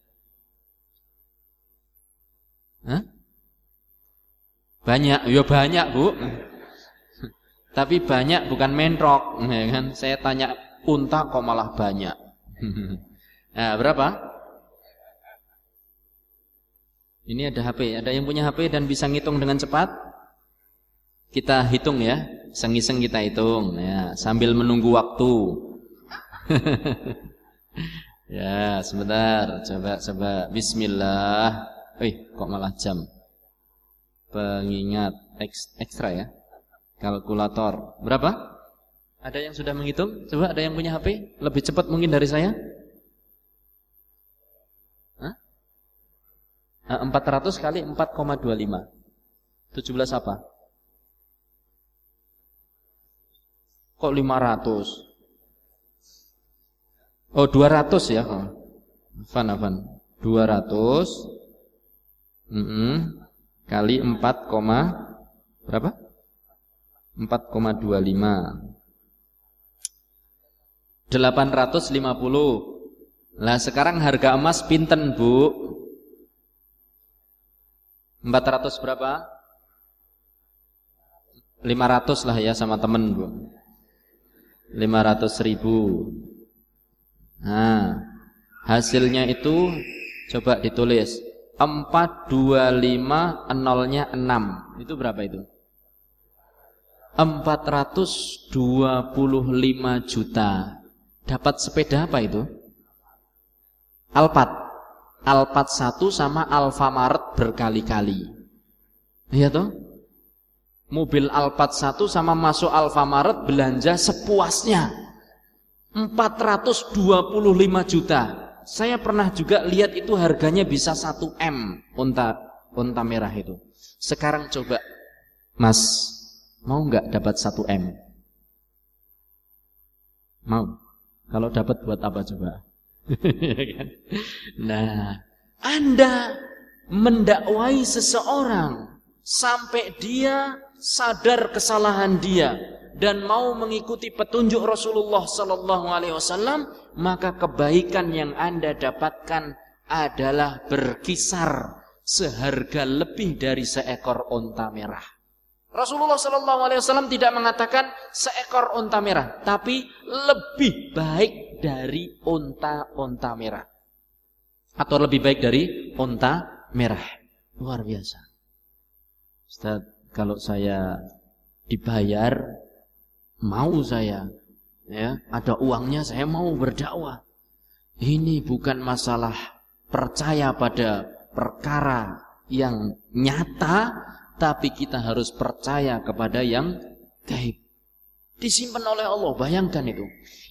Hah? Banyak, ya banyak bu Tapi banyak bukan mentrok ya kan? Saya tanya unta kok malah banyak Nah berapa? Ini ada HP, ada yang punya HP dan bisa ngitung dengan cepat? Kita hitung ya, iseng-iseng kita hitung ya, sambil menunggu waktu. ya, sebentar, coba coba bismillah. Eh, kok malah jam? Pengingat ekstra ya. Kalkulator. Berapa? Ada yang sudah menghitung? Coba ada yang punya HP? Lebih cepat mungkin dari saya? 400 eh, kali 4,25 17 apa? Kok 500? Oh 200 ya Afan Afan 200 mm -mm, Kali 4, berapa? 4,25 850 Lah sekarang harga emas pinten bu? 400 berapa? 500 lah ya sama temen bu 500 ribu Nah Hasilnya itu Coba ditulis 425 nolnya 6 Itu berapa itu? 425 juta Dapat sepeda apa itu? Alphard Alphard 1 sama Alfamart berkali-kali. Iya toh? Mobil Alphard 1 sama masuk Alfamart belanja sepuasnya. 425 juta. Saya pernah juga lihat itu harganya bisa 1 M unta unta merah itu. Sekarang coba Mas, mau nggak dapat 1 M? Mau. Kalau dapat buat apa coba? nah, Anda mendakwai seseorang sampai dia sadar kesalahan dia dan mau mengikuti petunjuk Rasulullah sallallahu alaihi wasallam, maka kebaikan yang Anda dapatkan adalah berkisar seharga lebih dari seekor onta merah. Rasulullah Shallallahu Alaihi Wasallam tidak mengatakan seekor onta merah, tapi lebih baik dari onta-onta merah, atau lebih baik dari onta merah. Luar biasa. Ustaz, kalau saya dibayar mau saya ya ada uangnya saya mau berdakwah ini bukan masalah percaya pada perkara yang nyata tapi kita harus percaya kepada yang gaib. Disimpan oleh Allah bayangkan itu.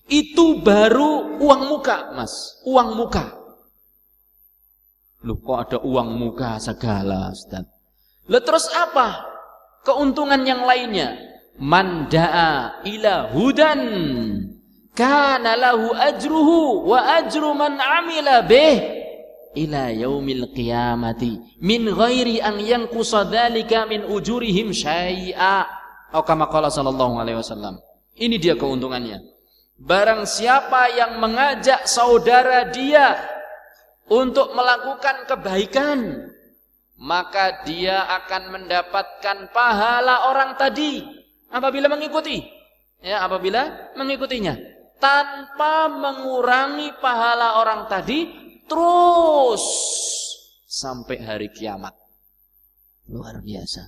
Itu baru uang muka mas. Uang muka. Loh kok ada uang muka segala Ustaz? Lalu terus apa keuntungan yang lainnya? Mandaa ila hudan kana lahu ajruhu wa ajru man amila bih ila yaumil qiyamati min ghairi an yanqusa dzalika min ujurihim syai'a. Atau kama qala sallallahu alaihi wasallam. Ini dia keuntungannya. Barang siapa yang mengajak saudara dia untuk melakukan kebaikan maka dia akan mendapatkan pahala orang tadi. Apabila mengikuti. Ya apabila mengikutinya. Tanpa mengurangi pahala orang tadi terus sampai hari kiamat luar biasa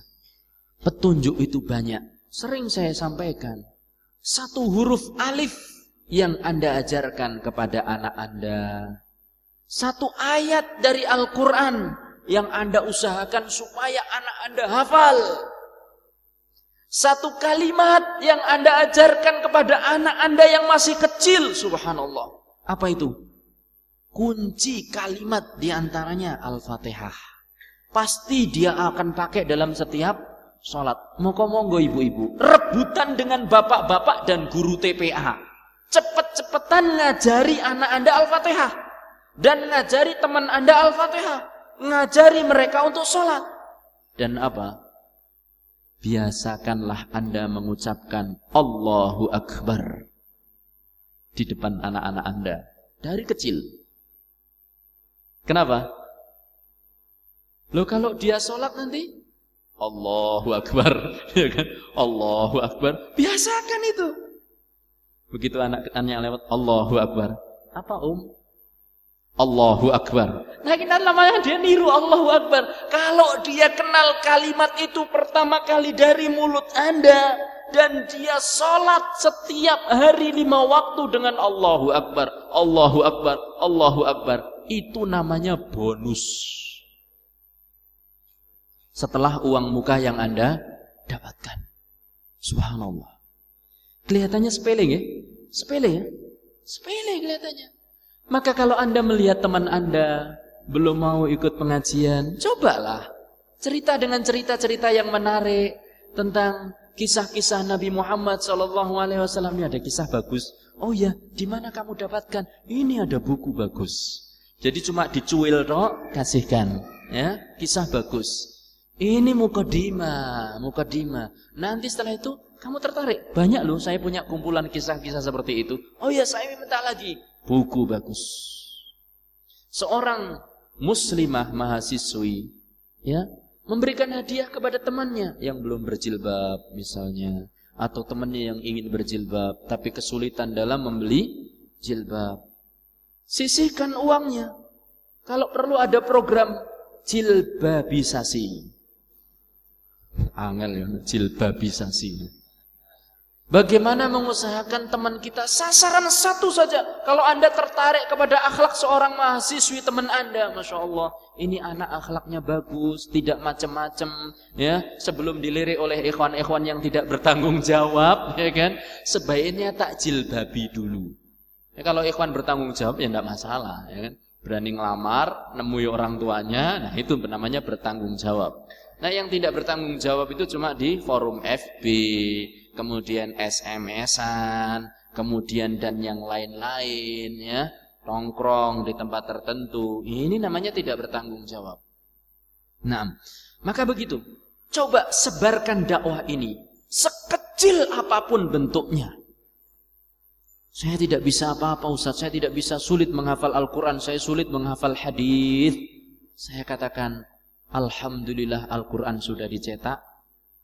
petunjuk itu banyak sering saya sampaikan satu huruf alif yang Anda ajarkan kepada anak Anda satu ayat dari Al-Qur'an yang Anda usahakan supaya anak Anda hafal satu kalimat yang Anda ajarkan kepada anak Anda yang masih kecil, subhanallah. Apa itu? Kunci kalimat di antaranya Al-Fatihah. Pasti dia akan pakai dalam setiap sholat. Moko monggo ibu-ibu. Rebutan dengan bapak-bapak dan guru TPA. Cepet-cepetan ngajari anak Anda Al-Fatihah. Dan ngajari teman Anda Al-Fatihah. Ngajari mereka untuk sholat. Dan apa? biasakanlah Anda mengucapkan Allahu Akbar di depan anak-anak Anda dari kecil. Kenapa? Lo kalau dia sholat nanti Allahu Akbar, ya kan? Allahu Akbar. Biasakan itu. Begitu anak-anaknya lewat Allahu Akbar. Apa Om? Allahu Akbar. Nah kita namanya dia niru Allahu Akbar. Kalau dia kenal kalimat itu pertama kali dari mulut anda. Dan dia sholat setiap hari lima waktu dengan Allahu Akbar. Allahu Akbar. Allahu Akbar. Itu namanya bonus. Setelah uang muka yang anda dapatkan. Subhanallah. Kelihatannya sepele ya? Sepele ya? Sepele kelihatannya. Maka kalau Anda melihat teman Anda belum mau ikut pengajian, cobalah cerita dengan cerita-cerita yang menarik tentang kisah-kisah Nabi Muhammad Shallallahu Alaihi. Ini ada kisah bagus. Oh ya, di mana kamu dapatkan? Ini ada buku bagus. Jadi cuma dicuil toh, kasihkan. Ya, kisah bagus. Ini mukadimah, mukadimah. Nanti setelah itu kamu tertarik. Banyak loh saya punya kumpulan kisah-kisah seperti itu. Oh ya, saya minta lagi buku bagus. Seorang muslimah mahasiswi ya, memberikan hadiah kepada temannya yang belum berjilbab misalnya atau temannya yang ingin berjilbab tapi kesulitan dalam membeli jilbab. Sisihkan uangnya. Kalau perlu ada program jilbabisasi. Angel ya, jilbabisasi. Bagaimana mengusahakan teman kita sasaran satu saja. Kalau anda tertarik kepada akhlak seorang mahasiswi teman anda, masya Allah, ini anak akhlaknya bagus, tidak macam-macam, ya. Sebelum dilirik oleh ikhwan-ikhwan yang tidak bertanggung jawab, ya kan? Sebaiknya tak jilbabi dulu. Ya, kalau ikhwan bertanggung jawab ya tidak masalah, ya kan? Berani ngelamar, nemui orang tuanya, nah itu namanya bertanggung jawab. Nah yang tidak bertanggung jawab itu cuma di forum FB, kemudian SMS-an, kemudian dan yang lain-lain ya, nongkrong di tempat tertentu. Ini namanya tidak bertanggung jawab. Nah, maka begitu. Coba sebarkan dakwah ini sekecil apa pun bentuknya. Saya tidak bisa apa-apa Ustaz, saya tidak bisa sulit menghafal Al-Qur'an, saya sulit menghafal hadis. Saya katakan, alhamdulillah Al-Qur'an sudah dicetak,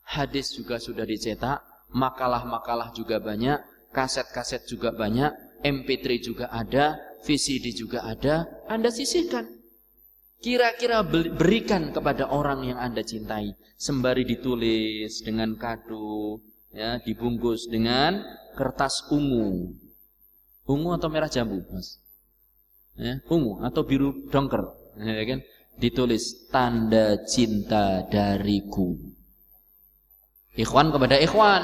hadis juga sudah dicetak, makalah-makalah juga banyak, kaset-kaset juga banyak, MP3 juga ada, VCD juga ada, Anda sisihkan. Kira-kira berikan kepada orang yang Anda cintai, sembari ditulis dengan kado, ya dibungkus dengan kertas ungu. Ungu atau merah jambu, Mas? Ya, ungu atau biru dongker, ya kan? Ditulis tanda cinta dariku. Ikhwan kepada ikhwan.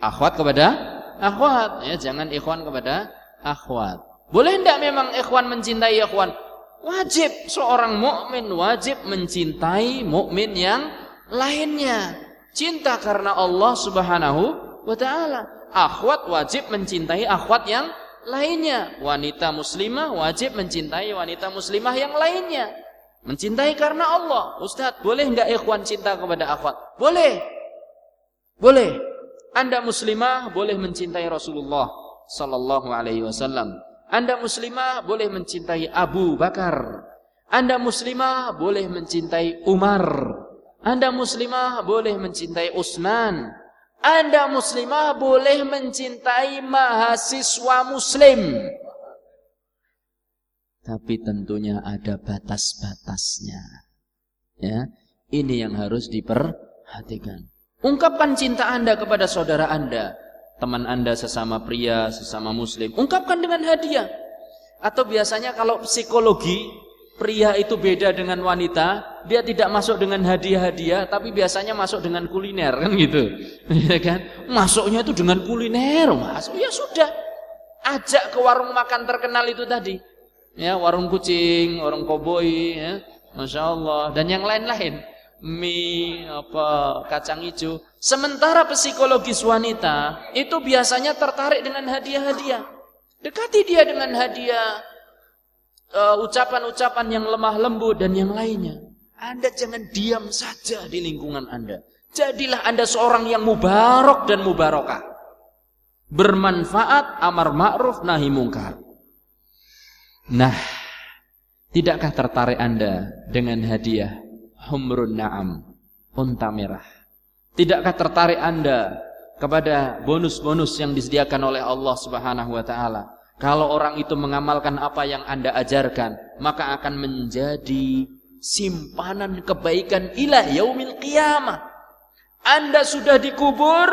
Akhwat kepada akhwat, ya jangan ikhwan kepada akhwat. Boleh tidak memang ikhwan mencintai ikhwan? Wajib seorang mukmin wajib mencintai mukmin yang lainnya. Cinta karena Allah Subhanahu wa taala. Akhwat wajib mencintai akhwat yang lainnya. Wanita muslimah wajib mencintai wanita muslimah yang lainnya. Mencintai karena Allah. Ustaz, boleh enggak ikhwan cinta kepada akhwat? Boleh. Boleh. Anda muslimah boleh mencintai Rasulullah sallallahu alaihi wasallam. Anda muslimah boleh mencintai Abu Bakar. Anda muslimah boleh mencintai Umar. Anda muslimah boleh mencintai Utsman. Anda muslimah boleh mencintai mahasiswa muslim. Tapi tentunya ada batas-batasnya. Ya, ini yang harus diperhatikan. Ungkapkan cinta Anda kepada saudara Anda teman Anda sesama pria, sesama muslim, ungkapkan dengan hadiah. Atau biasanya kalau psikologi, pria itu beda dengan wanita, dia tidak masuk dengan hadiah-hadiah, tapi biasanya masuk dengan kuliner kan gitu. Ya kan? Masuknya itu dengan kuliner, masuk ya sudah. Ajak ke warung makan terkenal itu tadi. Ya, warung kucing, warung koboi, ya. Masya Allah, dan yang lain-lain mie, apa kacang hijau. Sementara psikologis wanita itu biasanya tertarik dengan hadiah-hadiah. Dekati dia dengan hadiah uh, ucapan-ucapan uh, yang lemah lembut dan yang lainnya. Anda jangan diam saja di lingkungan Anda. Jadilah Anda seorang yang mubarok dan mubarokah. Bermanfaat, amar ma'ruf, nahi mungkar. Nah, tidakkah tertarik Anda dengan hadiah humrun na'am, unta merah. Tidakkah tertarik Anda kepada bonus-bonus yang disediakan oleh Allah Subhanahu wa taala? Kalau orang itu mengamalkan apa yang Anda ajarkan, maka akan menjadi simpanan kebaikan ilah yaumil qiyamah. Anda sudah dikubur,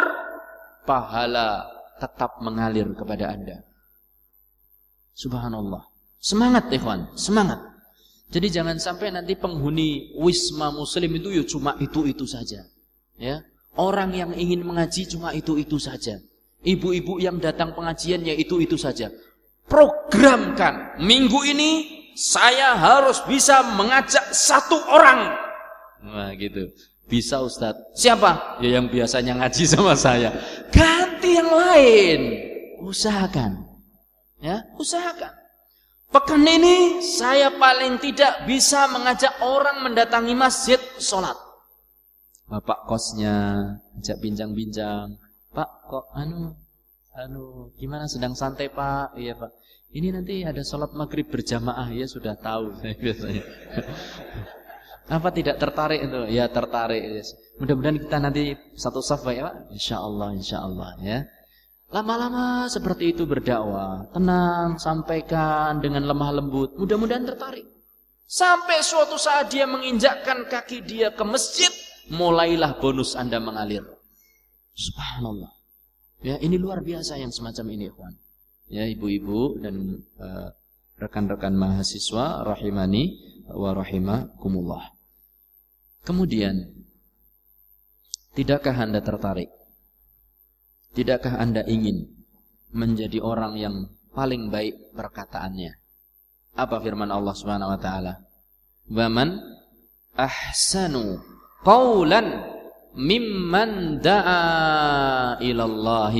pahala tetap mengalir kepada Anda. Subhanallah. Semangat ikhwan, semangat. Jadi jangan sampai nanti penghuni wisma muslim itu ya cuma itu-itu saja. Ya. Orang yang ingin mengaji cuma itu-itu saja. Ibu-ibu yang datang pengajian ya itu-itu saja. Programkan minggu ini saya harus bisa mengajak satu orang. Nah gitu. Bisa Ustadz. Siapa? Ya yang biasanya ngaji sama saya. Ganti yang lain. Usahakan. Ya, usahakan. Pekan ini saya paling tidak bisa mengajak orang mendatangi masjid sholat. Bapak kosnya ajak bincang-bincang. Pak kok anu anu gimana sedang santai Pak? Iya Pak. Ini nanti ada sholat maghrib berjamaah ya sudah tahu saya biasanya. Apa tidak tertarik itu? Ya tertarik. Mudah-mudahan kita nanti satu saf ya Pak. Insya Allah, insya Allah ya. Lama-lama seperti itu berdakwah, tenang, sampaikan dengan lemah lembut, mudah-mudahan tertarik. Sampai suatu saat dia menginjakkan kaki dia ke masjid, mulailah bonus Anda mengalir. Subhanallah. Ya, ini luar biasa yang semacam ini, ikhwan. Ya, ibu-ibu dan uh, rekan-rekan mahasiswa rahimani wa rahimakumullah. Kemudian, tidakkah Anda tertarik Tidakkah Anda ingin menjadi orang yang paling baik perkataannya? Apa firman Allah Subhanahu wa taala? "Wa man ahsanu qawlan mimman da'a ila Allah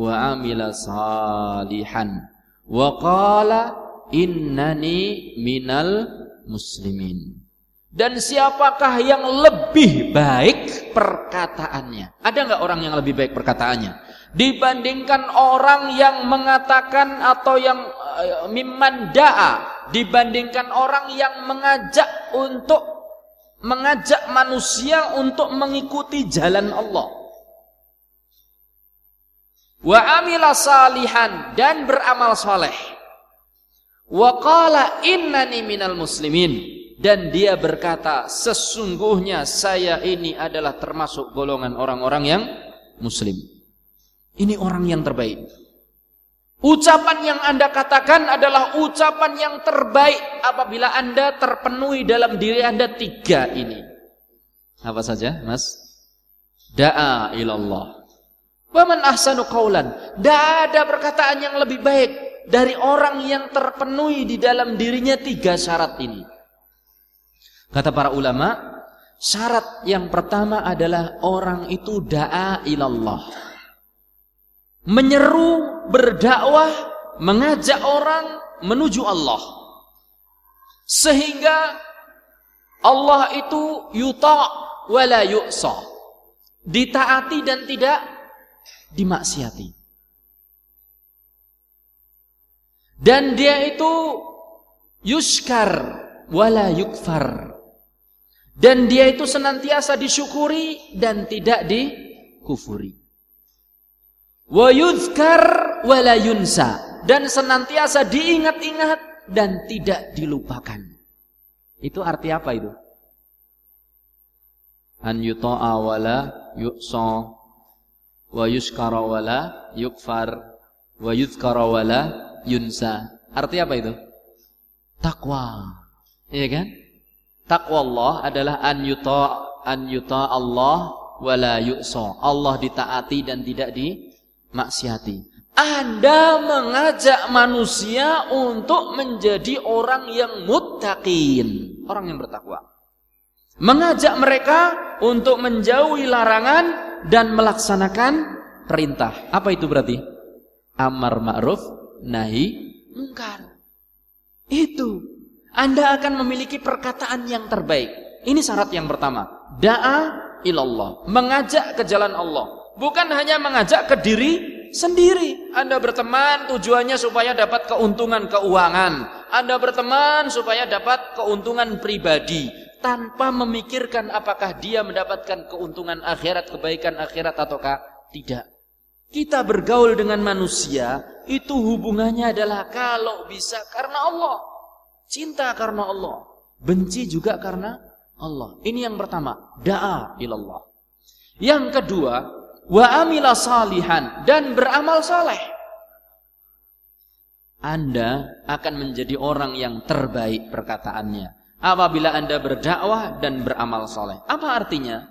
wa amila salihan wa qala innani minal muslimin." Dan siapakah yang lebih baik perkataannya? Ada nggak orang yang lebih baik perkataannya? Dibandingkan orang yang mengatakan atau yang uh, mimman da'a. Dibandingkan orang yang mengajak untuk mengajak manusia untuk mengikuti jalan Allah. Wa amila salihan dan beramal saleh. Wa qala innani minal muslimin dan dia berkata sesungguhnya saya ini adalah termasuk golongan orang-orang yang muslim. Ini orang yang terbaik. Ucapan yang Anda katakan adalah ucapan yang terbaik apabila Anda terpenuhi dalam diri Anda tiga ini. Apa saja, Mas? Da'a ilallah. Waman ahsanu qawlan. Tidak ada perkataan yang lebih baik dari orang yang terpenuhi di dalam dirinya tiga syarat ini. Kata para ulama, syarat yang pertama adalah orang itu da'a ilallah menyeru, berdakwah, mengajak orang menuju Allah. Sehingga Allah itu yuta wala yu'sa. Ditaati dan tidak dimaksiati. Dan dia itu yuskar wala yukfar. Dan dia itu senantiasa disyukuri dan tidak dikufuri wa yuzkar wala yunsa dan senantiasa diingat-ingat dan tidak dilupakan. Itu arti apa itu? An yuta'a wala yu'sa wa yuskara wala yukfar wa yuzkara wala yunsa. Arti apa itu? Takwa. Iya kan? Takwa Allah adalah an yuta an yuta Allah wala yu'sa. Allah ditaati dan tidak di maksiati. Anda mengajak manusia untuk menjadi orang yang muttaqin, orang yang bertakwa. Mengajak mereka untuk menjauhi larangan dan melaksanakan perintah. Apa itu berarti? Amar ma'ruf, nahi mungkar. Itu. Anda akan memiliki perkataan yang terbaik. Ini syarat yang pertama. Da'a ilallah. Mengajak ke jalan Allah bukan hanya mengajak ke diri sendiri. Anda berteman tujuannya supaya dapat keuntungan keuangan. Anda berteman supaya dapat keuntungan pribadi tanpa memikirkan apakah dia mendapatkan keuntungan akhirat, kebaikan akhirat ataukah tidak. Kita bergaul dengan manusia itu hubungannya adalah kalau bisa karena Allah, cinta karena Allah, benci juga karena Allah. Ini yang pertama, da'a ilallah. Yang kedua, wa amila salihan dan beramal saleh. Anda akan menjadi orang yang terbaik perkataannya apabila Anda berdakwah dan beramal saleh. Apa artinya?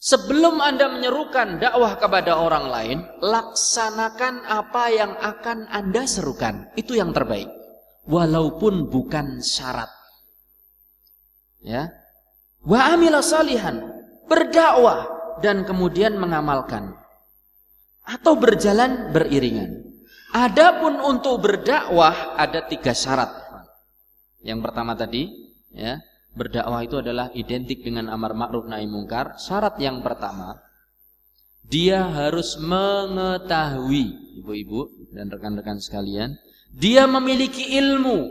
Sebelum Anda menyerukan dakwah kepada orang lain, laksanakan apa yang akan Anda serukan. Itu yang terbaik. Walaupun bukan syarat. Ya. Wa amila salihan, berdakwah dan kemudian mengamalkan atau berjalan beriringan. Adapun untuk berdakwah ada tiga syarat. Yang pertama tadi, ya, berdakwah itu adalah identik dengan amar ma'ruf nahi mungkar. Syarat yang pertama, dia harus mengetahui, ibu-ibu dan rekan-rekan sekalian, dia memiliki ilmu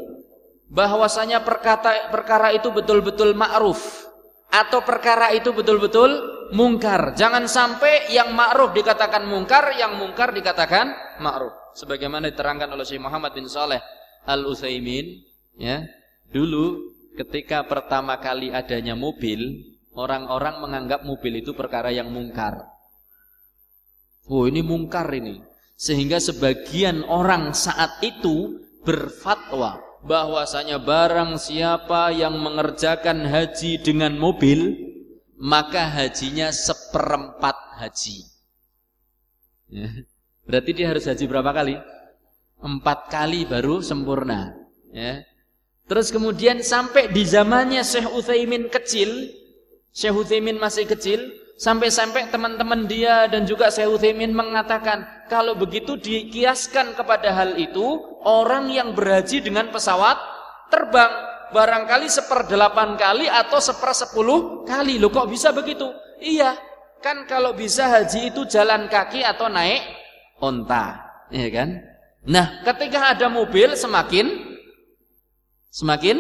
bahwasanya perkata, perkara itu betul-betul ma'ruf atau perkara itu betul-betul mungkar. Jangan sampai yang ma'ruf dikatakan mungkar, yang mungkar dikatakan ma'ruf. Sebagaimana diterangkan oleh Syekh Muhammad bin Saleh Al-Utsaimin, ya. Dulu ketika pertama kali adanya mobil, orang-orang menganggap mobil itu perkara yang mungkar. Oh, ini mungkar ini. Sehingga sebagian orang saat itu berfatwa bahwasanya barang siapa yang mengerjakan haji dengan mobil maka hajinya seperempat haji. Ya. Berarti dia harus haji berapa kali? Empat kali baru sempurna. Ya. Terus kemudian sampai di zamannya Syekh Uthaymin kecil, Syekh Uthaymin masih kecil, sampai-sampai teman-teman dia dan juga Syekh Uthaymin mengatakan, kalau begitu dikiaskan kepada hal itu, orang yang berhaji dengan pesawat terbang barangkali seperdelapan kali atau sepersepuluh kali. Loh kok bisa begitu? Iya, kan kalau bisa haji itu jalan kaki atau naik onta, ya kan? Nah, ketika ada mobil semakin semakin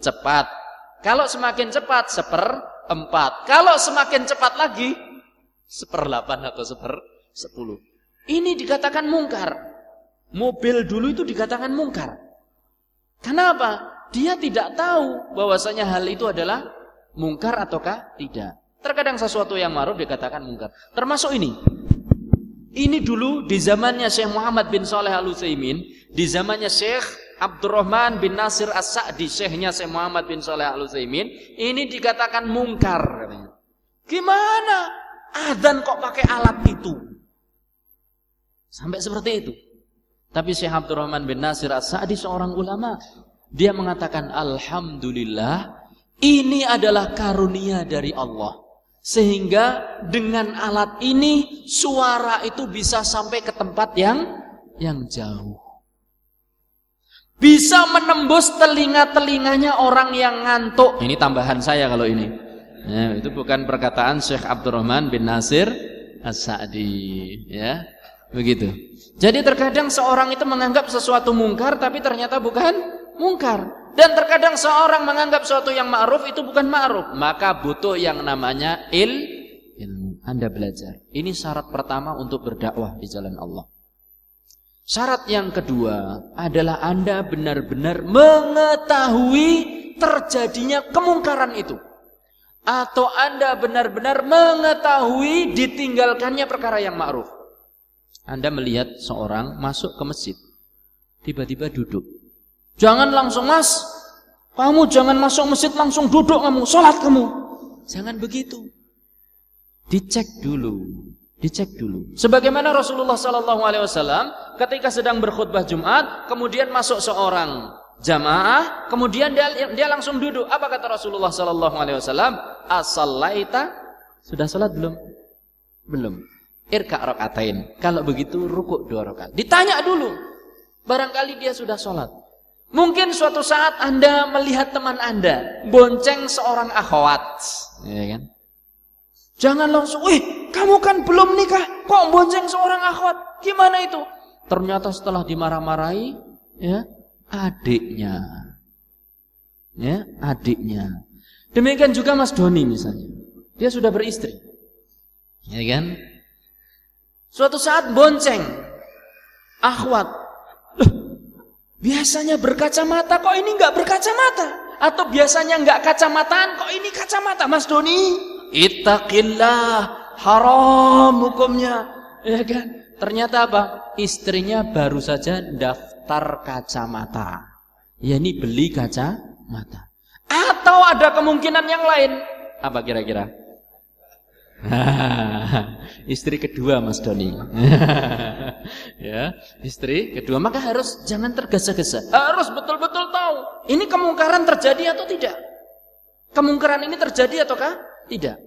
cepat. Kalau semakin cepat seperempat. Kalau semakin cepat lagi seperdelapan atau seper sepuluh. Ini dikatakan mungkar. Mobil dulu itu dikatakan mungkar. Kenapa? dia tidak tahu bahwasanya hal itu adalah mungkar ataukah tidak. Terkadang sesuatu yang ma'ruf dikatakan mungkar. Termasuk ini. Ini dulu di zamannya Syekh Muhammad bin Saleh Al Utsaimin, di zamannya Syekh Abdurrahman bin Nasir As-Sa'di, syekhnya Syekh Muhammad bin Saleh Al Utsaimin, ini dikatakan mungkar katanya. Gimana? Adzan kok pakai alat itu? Sampai seperti itu. Tapi Syekh Abdurrahman bin Nasir As-Sa'di seorang ulama, dia mengatakan alhamdulillah ini adalah karunia dari Allah. Sehingga dengan alat ini suara itu bisa sampai ke tempat yang yang jauh. Bisa menembus telinga-telinganya orang yang ngantuk. Ini tambahan saya kalau ini. Ya, itu bukan perkataan Syekh Abdurrahman bin Nasir As-Sa'di, ya. Begitu. Jadi terkadang seorang itu menganggap sesuatu mungkar tapi ternyata bukan mungkar. Dan terkadang seorang menganggap sesuatu yang ma'ruf itu bukan ma'ruf. Maka butuh yang namanya il ilmu. Anda belajar. Ini syarat pertama untuk berdakwah di jalan Allah. Syarat yang kedua adalah Anda benar-benar mengetahui terjadinya kemungkaran itu. Atau Anda benar-benar mengetahui ditinggalkannya perkara yang ma'ruf. Anda melihat seorang masuk ke masjid, tiba-tiba duduk. Jangan langsung mas, kamu jangan masuk masjid langsung duduk kamu, sholat kamu. Jangan begitu. Dicek dulu, dicek dulu. Sebagaimana Rasulullah Sallallahu Alaihi Wasallam ketika sedang berkhutbah Jumat, kemudian masuk seorang jamaah, kemudian dia, dia langsung duduk. Apa kata Rasulullah Sallallahu Alaihi Wasallam? Asalaita sudah sholat belum? Belum irka rokaatain. Kalau begitu rukuk dua rakaat. Ditanya dulu. Barangkali dia sudah sholat. Mungkin suatu saat anda melihat teman anda bonceng seorang akhwat, ya kan? Jangan langsung, wih, kamu kan belum nikah, kok bonceng seorang akhwat? Gimana itu? Ternyata setelah dimarah-marahi, ya, adiknya, ya, adiknya. Demikian juga Mas Doni misalnya, dia sudah beristri, ya kan? Suatu saat bonceng. Akhwat. Loh, biasanya berkacamata kok ini nggak berkacamata? Atau biasanya nggak kacamataan kok ini kacamata Mas Doni? Ittaqillah, haram hukumnya. Ya kan? Ternyata apa? Istrinya baru saja daftar kacamata. Ya ini beli kacamata. Atau ada kemungkinan yang lain. Apa kira-kira? istri kedua Mas Doni. ya, istri kedua maka harus jangan tergesa-gesa. Harus betul-betul tahu ini kemungkaran terjadi atau tidak. Kemungkaran ini terjadi ataukah tidak?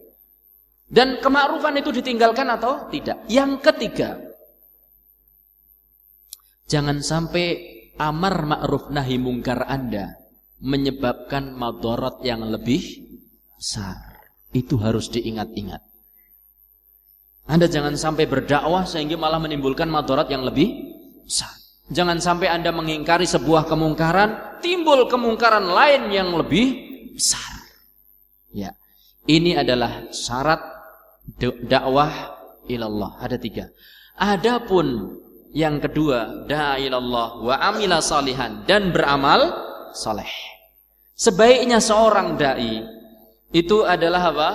Dan kemakrufan itu ditinggalkan atau tidak? Yang ketiga, jangan sampai amar ma'ruf nahi mungkar Anda menyebabkan madarat yang lebih besar. Itu harus diingat-ingat. Anda jangan sampai berdakwah sehingga malah menimbulkan madarat yang lebih besar. Jangan sampai Anda mengingkari sebuah kemungkaran, timbul kemungkaran lain yang lebih besar. Ya. Ini adalah syarat dakwah ilallah. Ada tiga. Adapun yang kedua, da'a ilallah wa amila salihan dan beramal saleh. Sebaiknya seorang dai itu adalah apa?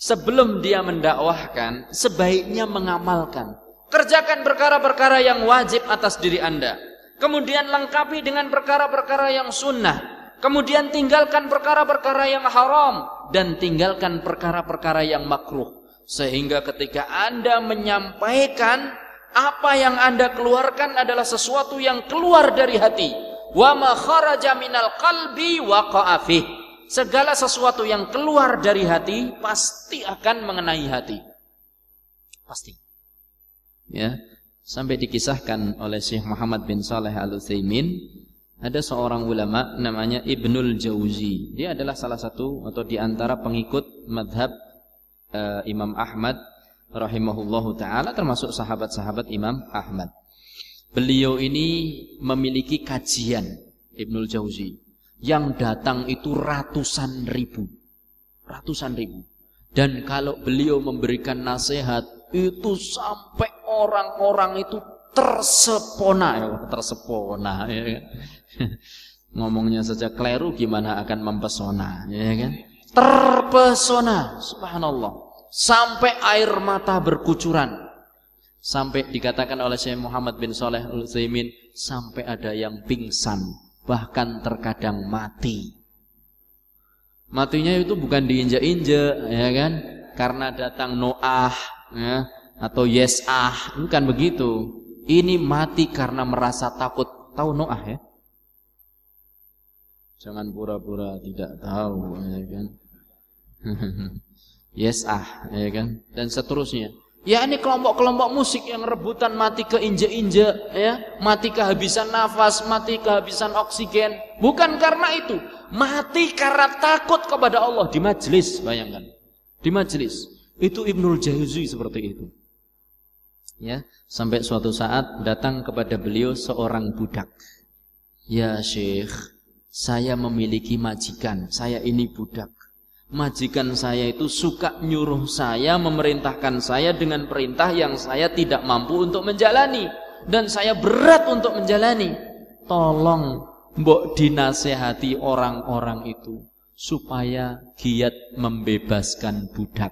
sebelum dia mendakwahkan, sebaiknya mengamalkan. Kerjakan perkara-perkara yang wajib atas diri Anda. Kemudian lengkapi dengan perkara-perkara yang sunnah. Kemudian tinggalkan perkara-perkara yang haram. Dan tinggalkan perkara-perkara yang makruh. Sehingga ketika Anda menyampaikan apa yang Anda keluarkan adalah sesuatu yang keluar dari hati. Wa ma kharaja minal qalbi waqa'a segala sesuatu yang keluar dari hati pasti akan mengenai hati. Pasti. Ya, sampai dikisahkan oleh Syekh Muhammad bin Saleh Al Utsaimin ada seorang ulama namanya Ibnul Jauzi. Dia adalah salah satu atau di antara pengikut madhab uh, Imam Ahmad rahimahullahu taala termasuk sahabat-sahabat Imam Ahmad. Beliau ini memiliki kajian Ibnul Jauzi yang datang itu ratusan ribu. Ratusan ribu. Dan kalau beliau memberikan nasihat itu sampai orang-orang itu tersepona ya, tersepona ya? Ngomongnya saja keliru gimana akan mempesona ya kan? Terpesona, subhanallah. Sampai air mata berkucuran. Sampai dikatakan oleh Syekh Muhammad bin Saleh Al-Utsaimin sampai ada yang pingsan, bahkan terkadang mati. Matinya itu bukan diinjak-injak, ya kan? Karena datang Noah, ya, atau Yesah, bukan begitu. Ini mati karena merasa takut. Tahu Noah ya? Jangan pura-pura tidak tahu, ya kan? Yesah, ya kan? Dan seterusnya. Ya ini kelompok-kelompok musik yang rebutan mati ke injek-injek ya, mati kehabisan nafas, mati kehabisan oksigen. Bukan karena itu, mati karena takut kepada Allah di majelis, bayangkan. Di majelis. Itu Ibnul Jauzi seperti itu. Ya, sampai suatu saat datang kepada beliau seorang budak. Ya Syekh, saya memiliki majikan, saya ini budak. Majikan saya itu suka nyuruh saya memerintahkan saya dengan perintah yang saya tidak mampu untuk menjalani. Dan saya berat untuk menjalani. Tolong mbok dinasehati orang-orang itu supaya giat membebaskan budak.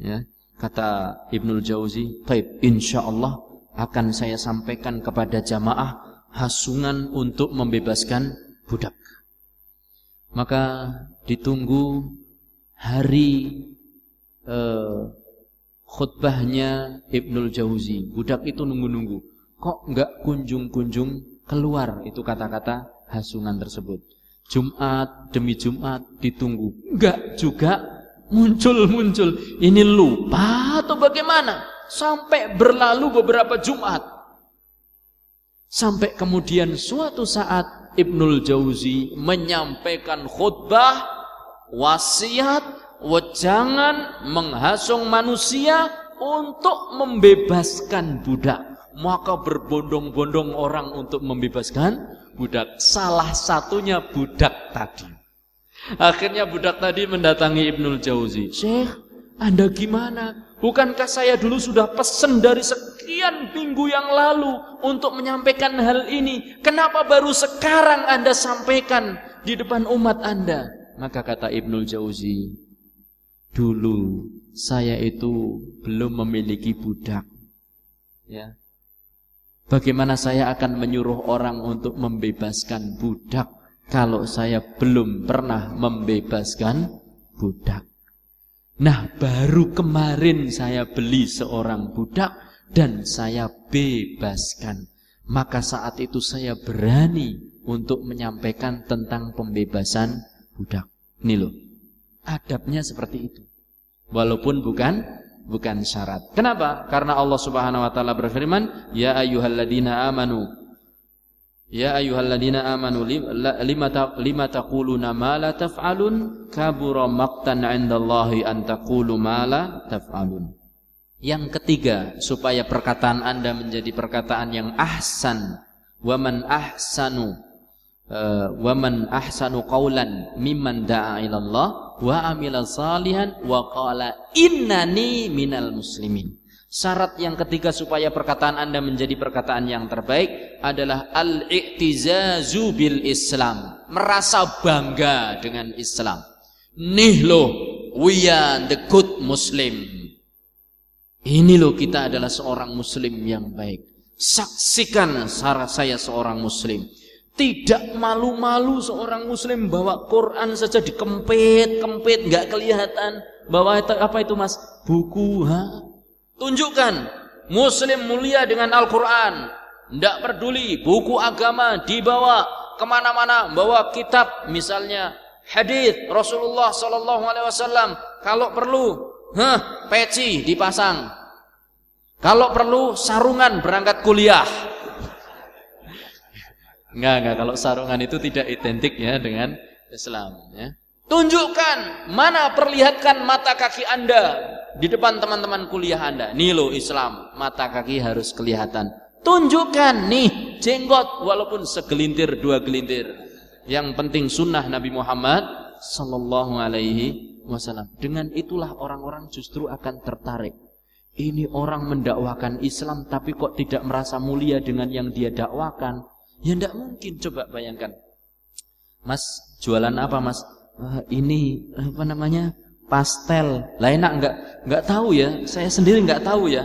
Ya kata Ibnul Jauzi baik insyaallah akan saya sampaikan kepada jamaah hasungan untuk membebaskan budak maka ditunggu hari eh, khutbahnya Ibnul Jauzi. Budak itu nunggu-nunggu. Kok enggak kunjung-kunjung keluar itu kata-kata hasungan tersebut. Jumat demi Jumat ditunggu. Enggak juga muncul-muncul. Ini lupa atau bagaimana? Sampai berlalu beberapa Jumat. Sampai kemudian suatu saat Ibnul Jauzi menyampaikan khutbah wasiat wejangan menghasung manusia untuk membebaskan budak. Maka berbondong-bondong orang untuk membebaskan budak. Salah satunya budak tadi. Akhirnya budak tadi mendatangi Ibnul Jauzi. Syekh anda gimana Bukankah saya dulu sudah pesan dari sekian minggu yang lalu untuk menyampaikan hal ini? Kenapa baru sekarang Anda sampaikan di depan umat Anda? Maka kata Ibnul Jauzi, dulu saya itu belum memiliki budak. Ya. Bagaimana saya akan menyuruh orang untuk membebaskan budak kalau saya belum pernah membebaskan budak? Nah baru kemarin saya beli seorang budak dan saya bebaskan. Maka saat itu saya berani untuk menyampaikan tentang pembebasan budak. Ini loh, adabnya seperti itu. Walaupun bukan bukan syarat. Kenapa? Karena Allah Subhanahu wa taala berfirman, "Ya ayyuhalladzina amanu Ya ayyuhalladzina amanu lima lima taquluna ma la taf'alun kabura maqtan 'indallahi an taqulu ma la taf'alun. Yang ketiga, supaya perkataan Anda menjadi perkataan yang ahsan, wa man ahsanu wa man ahsanu qawlan mimman da'a ila Allah wa amila salihan wa qala innani minal muslimin. Syarat yang ketiga supaya perkataan Anda menjadi perkataan yang terbaik adalah al-i'tizazu bil Islam. Merasa bangga dengan Islam. Nih loh, we are the good Muslim. Ini loh kita adalah seorang Muslim yang baik. Saksikan saya seorang Muslim. Tidak malu-malu seorang Muslim bawa Quran saja dikempit, kempit, nggak kelihatan. Bawa apa itu mas? Buku, ha? Tunjukkan Muslim mulia dengan Al-Quran. Tidak peduli buku agama dibawa ke mana-mana, bawa kitab misalnya hadis Rasulullah Wasallam. Kalau perlu, huh, peci dipasang. Kalau perlu sarungan berangkat kuliah. Enggak, enggak. Kalau sarungan itu tidak identik ya dengan Islam. Ya. Tunjukkan mana perlihatkan mata kaki anda di depan teman-teman kuliah anda. Nih lo Islam, mata kaki harus kelihatan. Tunjukkan nih jenggot walaupun segelintir dua gelintir. Yang penting sunnah Nabi Muhammad Sallallahu Alaihi Wasallam. Dengan itulah orang-orang justru akan tertarik. Ini orang mendakwakan Islam tapi kok tidak merasa mulia dengan yang dia dakwakan. Ya tidak mungkin coba bayangkan. Mas jualan apa mas? Uh, ini apa namanya pastel. Lah enak enggak nggak tahu ya. Saya sendiri nggak tahu ya.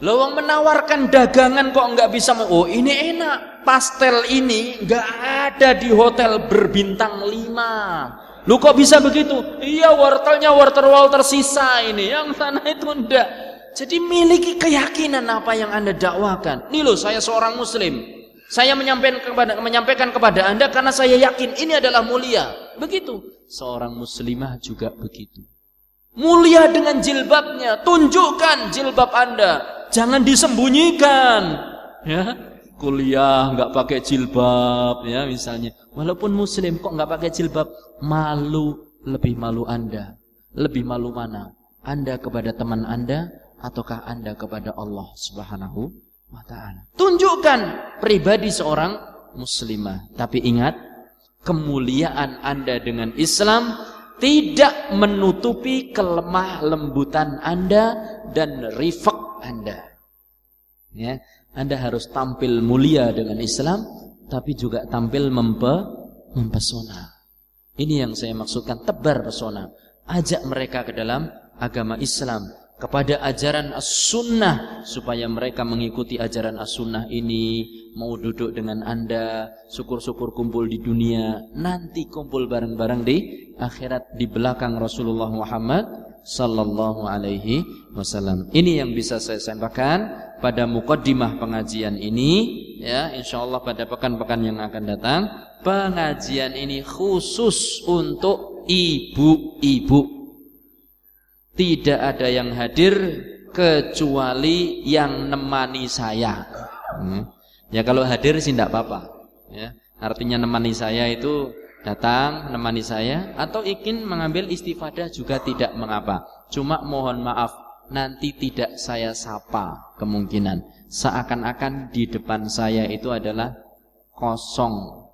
Lawang menawarkan dagangan kok nggak bisa oh ini enak. Pastel ini nggak ada di hotel berbintang lima. Lu kok bisa begitu? Iya wortelnya wortel wortel sisa ini. Yang sana itu enggak jadi miliki keyakinan apa yang anda dakwakan. Ini loh saya seorang muslim. Saya menyampaikan kepada menyampaikan kepada anda karena saya yakin ini adalah mulia begitu. Seorang muslimah juga begitu. Mulia dengan jilbabnya tunjukkan jilbab anda. Jangan disembunyikan. Ya. Kuliah nggak pakai jilbab ya misalnya. Walaupun muslim kok nggak pakai jilbab? Malu lebih malu anda. Lebih malu mana? Anda kepada teman anda ataukah anda kepada Allah subhanahu wa ta'ala? Tunjukkan pribadi seorang muslimah. Tapi ingat kemuliaan anda dengan Islam tidak menutupi kelemah lembutan anda dan rifak anda. Ya, Anda harus tampil mulia dengan Islam tapi juga tampil mempe, mempesona. Ini yang saya maksudkan tebar pesona. Ajak mereka ke dalam agama Islam kepada ajaran as-sunnah supaya mereka mengikuti ajaran as-sunnah ini mau duduk dengan anda syukur-syukur kumpul di dunia nanti kumpul bareng-bareng di akhirat di belakang Rasulullah Muhammad sallallahu alaihi wasallam. Ini yang bisa saya sampaikan pada mukaddimah pengajian ini ya insyaallah pada pekan-pekan yang akan datang pengajian ini khusus untuk ibu-ibu. Tidak ada yang hadir kecuali yang nemani saya. Hmm. Ya kalau hadir sih tidak apa-apa ya. Artinya nemani saya itu datang menemani saya atau ingin mengambil istifadah juga tidak mengapa. Cuma mohon maaf nanti tidak saya sapa kemungkinan seakan-akan di depan saya itu adalah kosong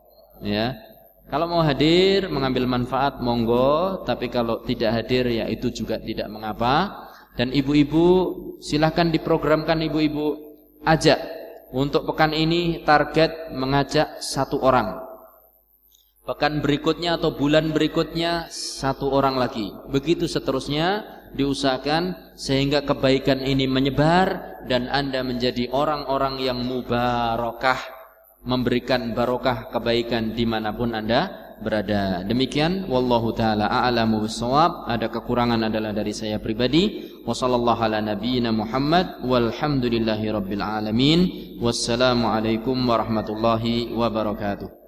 ya. Kalau mau hadir mengambil manfaat monggo, tapi kalau tidak hadir ya itu juga tidak mengapa. Dan ibu-ibu silahkan diprogramkan ibu-ibu. Ajak. Untuk pekan ini target mengajak satu orang. Pekan berikutnya atau bulan berikutnya satu orang lagi. Begitu seterusnya diusahakan sehingga kebaikan ini menyebar dan Anda menjadi orang-orang yang mubarakah memberikan barokah kebaikan di mana pun Anda berada. Demikian wallahu taala a'lamu bissawab. Ada kekurangan adalah dari saya pribadi. Wassallallahu ala nabiyyina Muhammad walhamdulillahi rabbil alamin. Wassalamualaikum warahmatullahi wabarakatuh.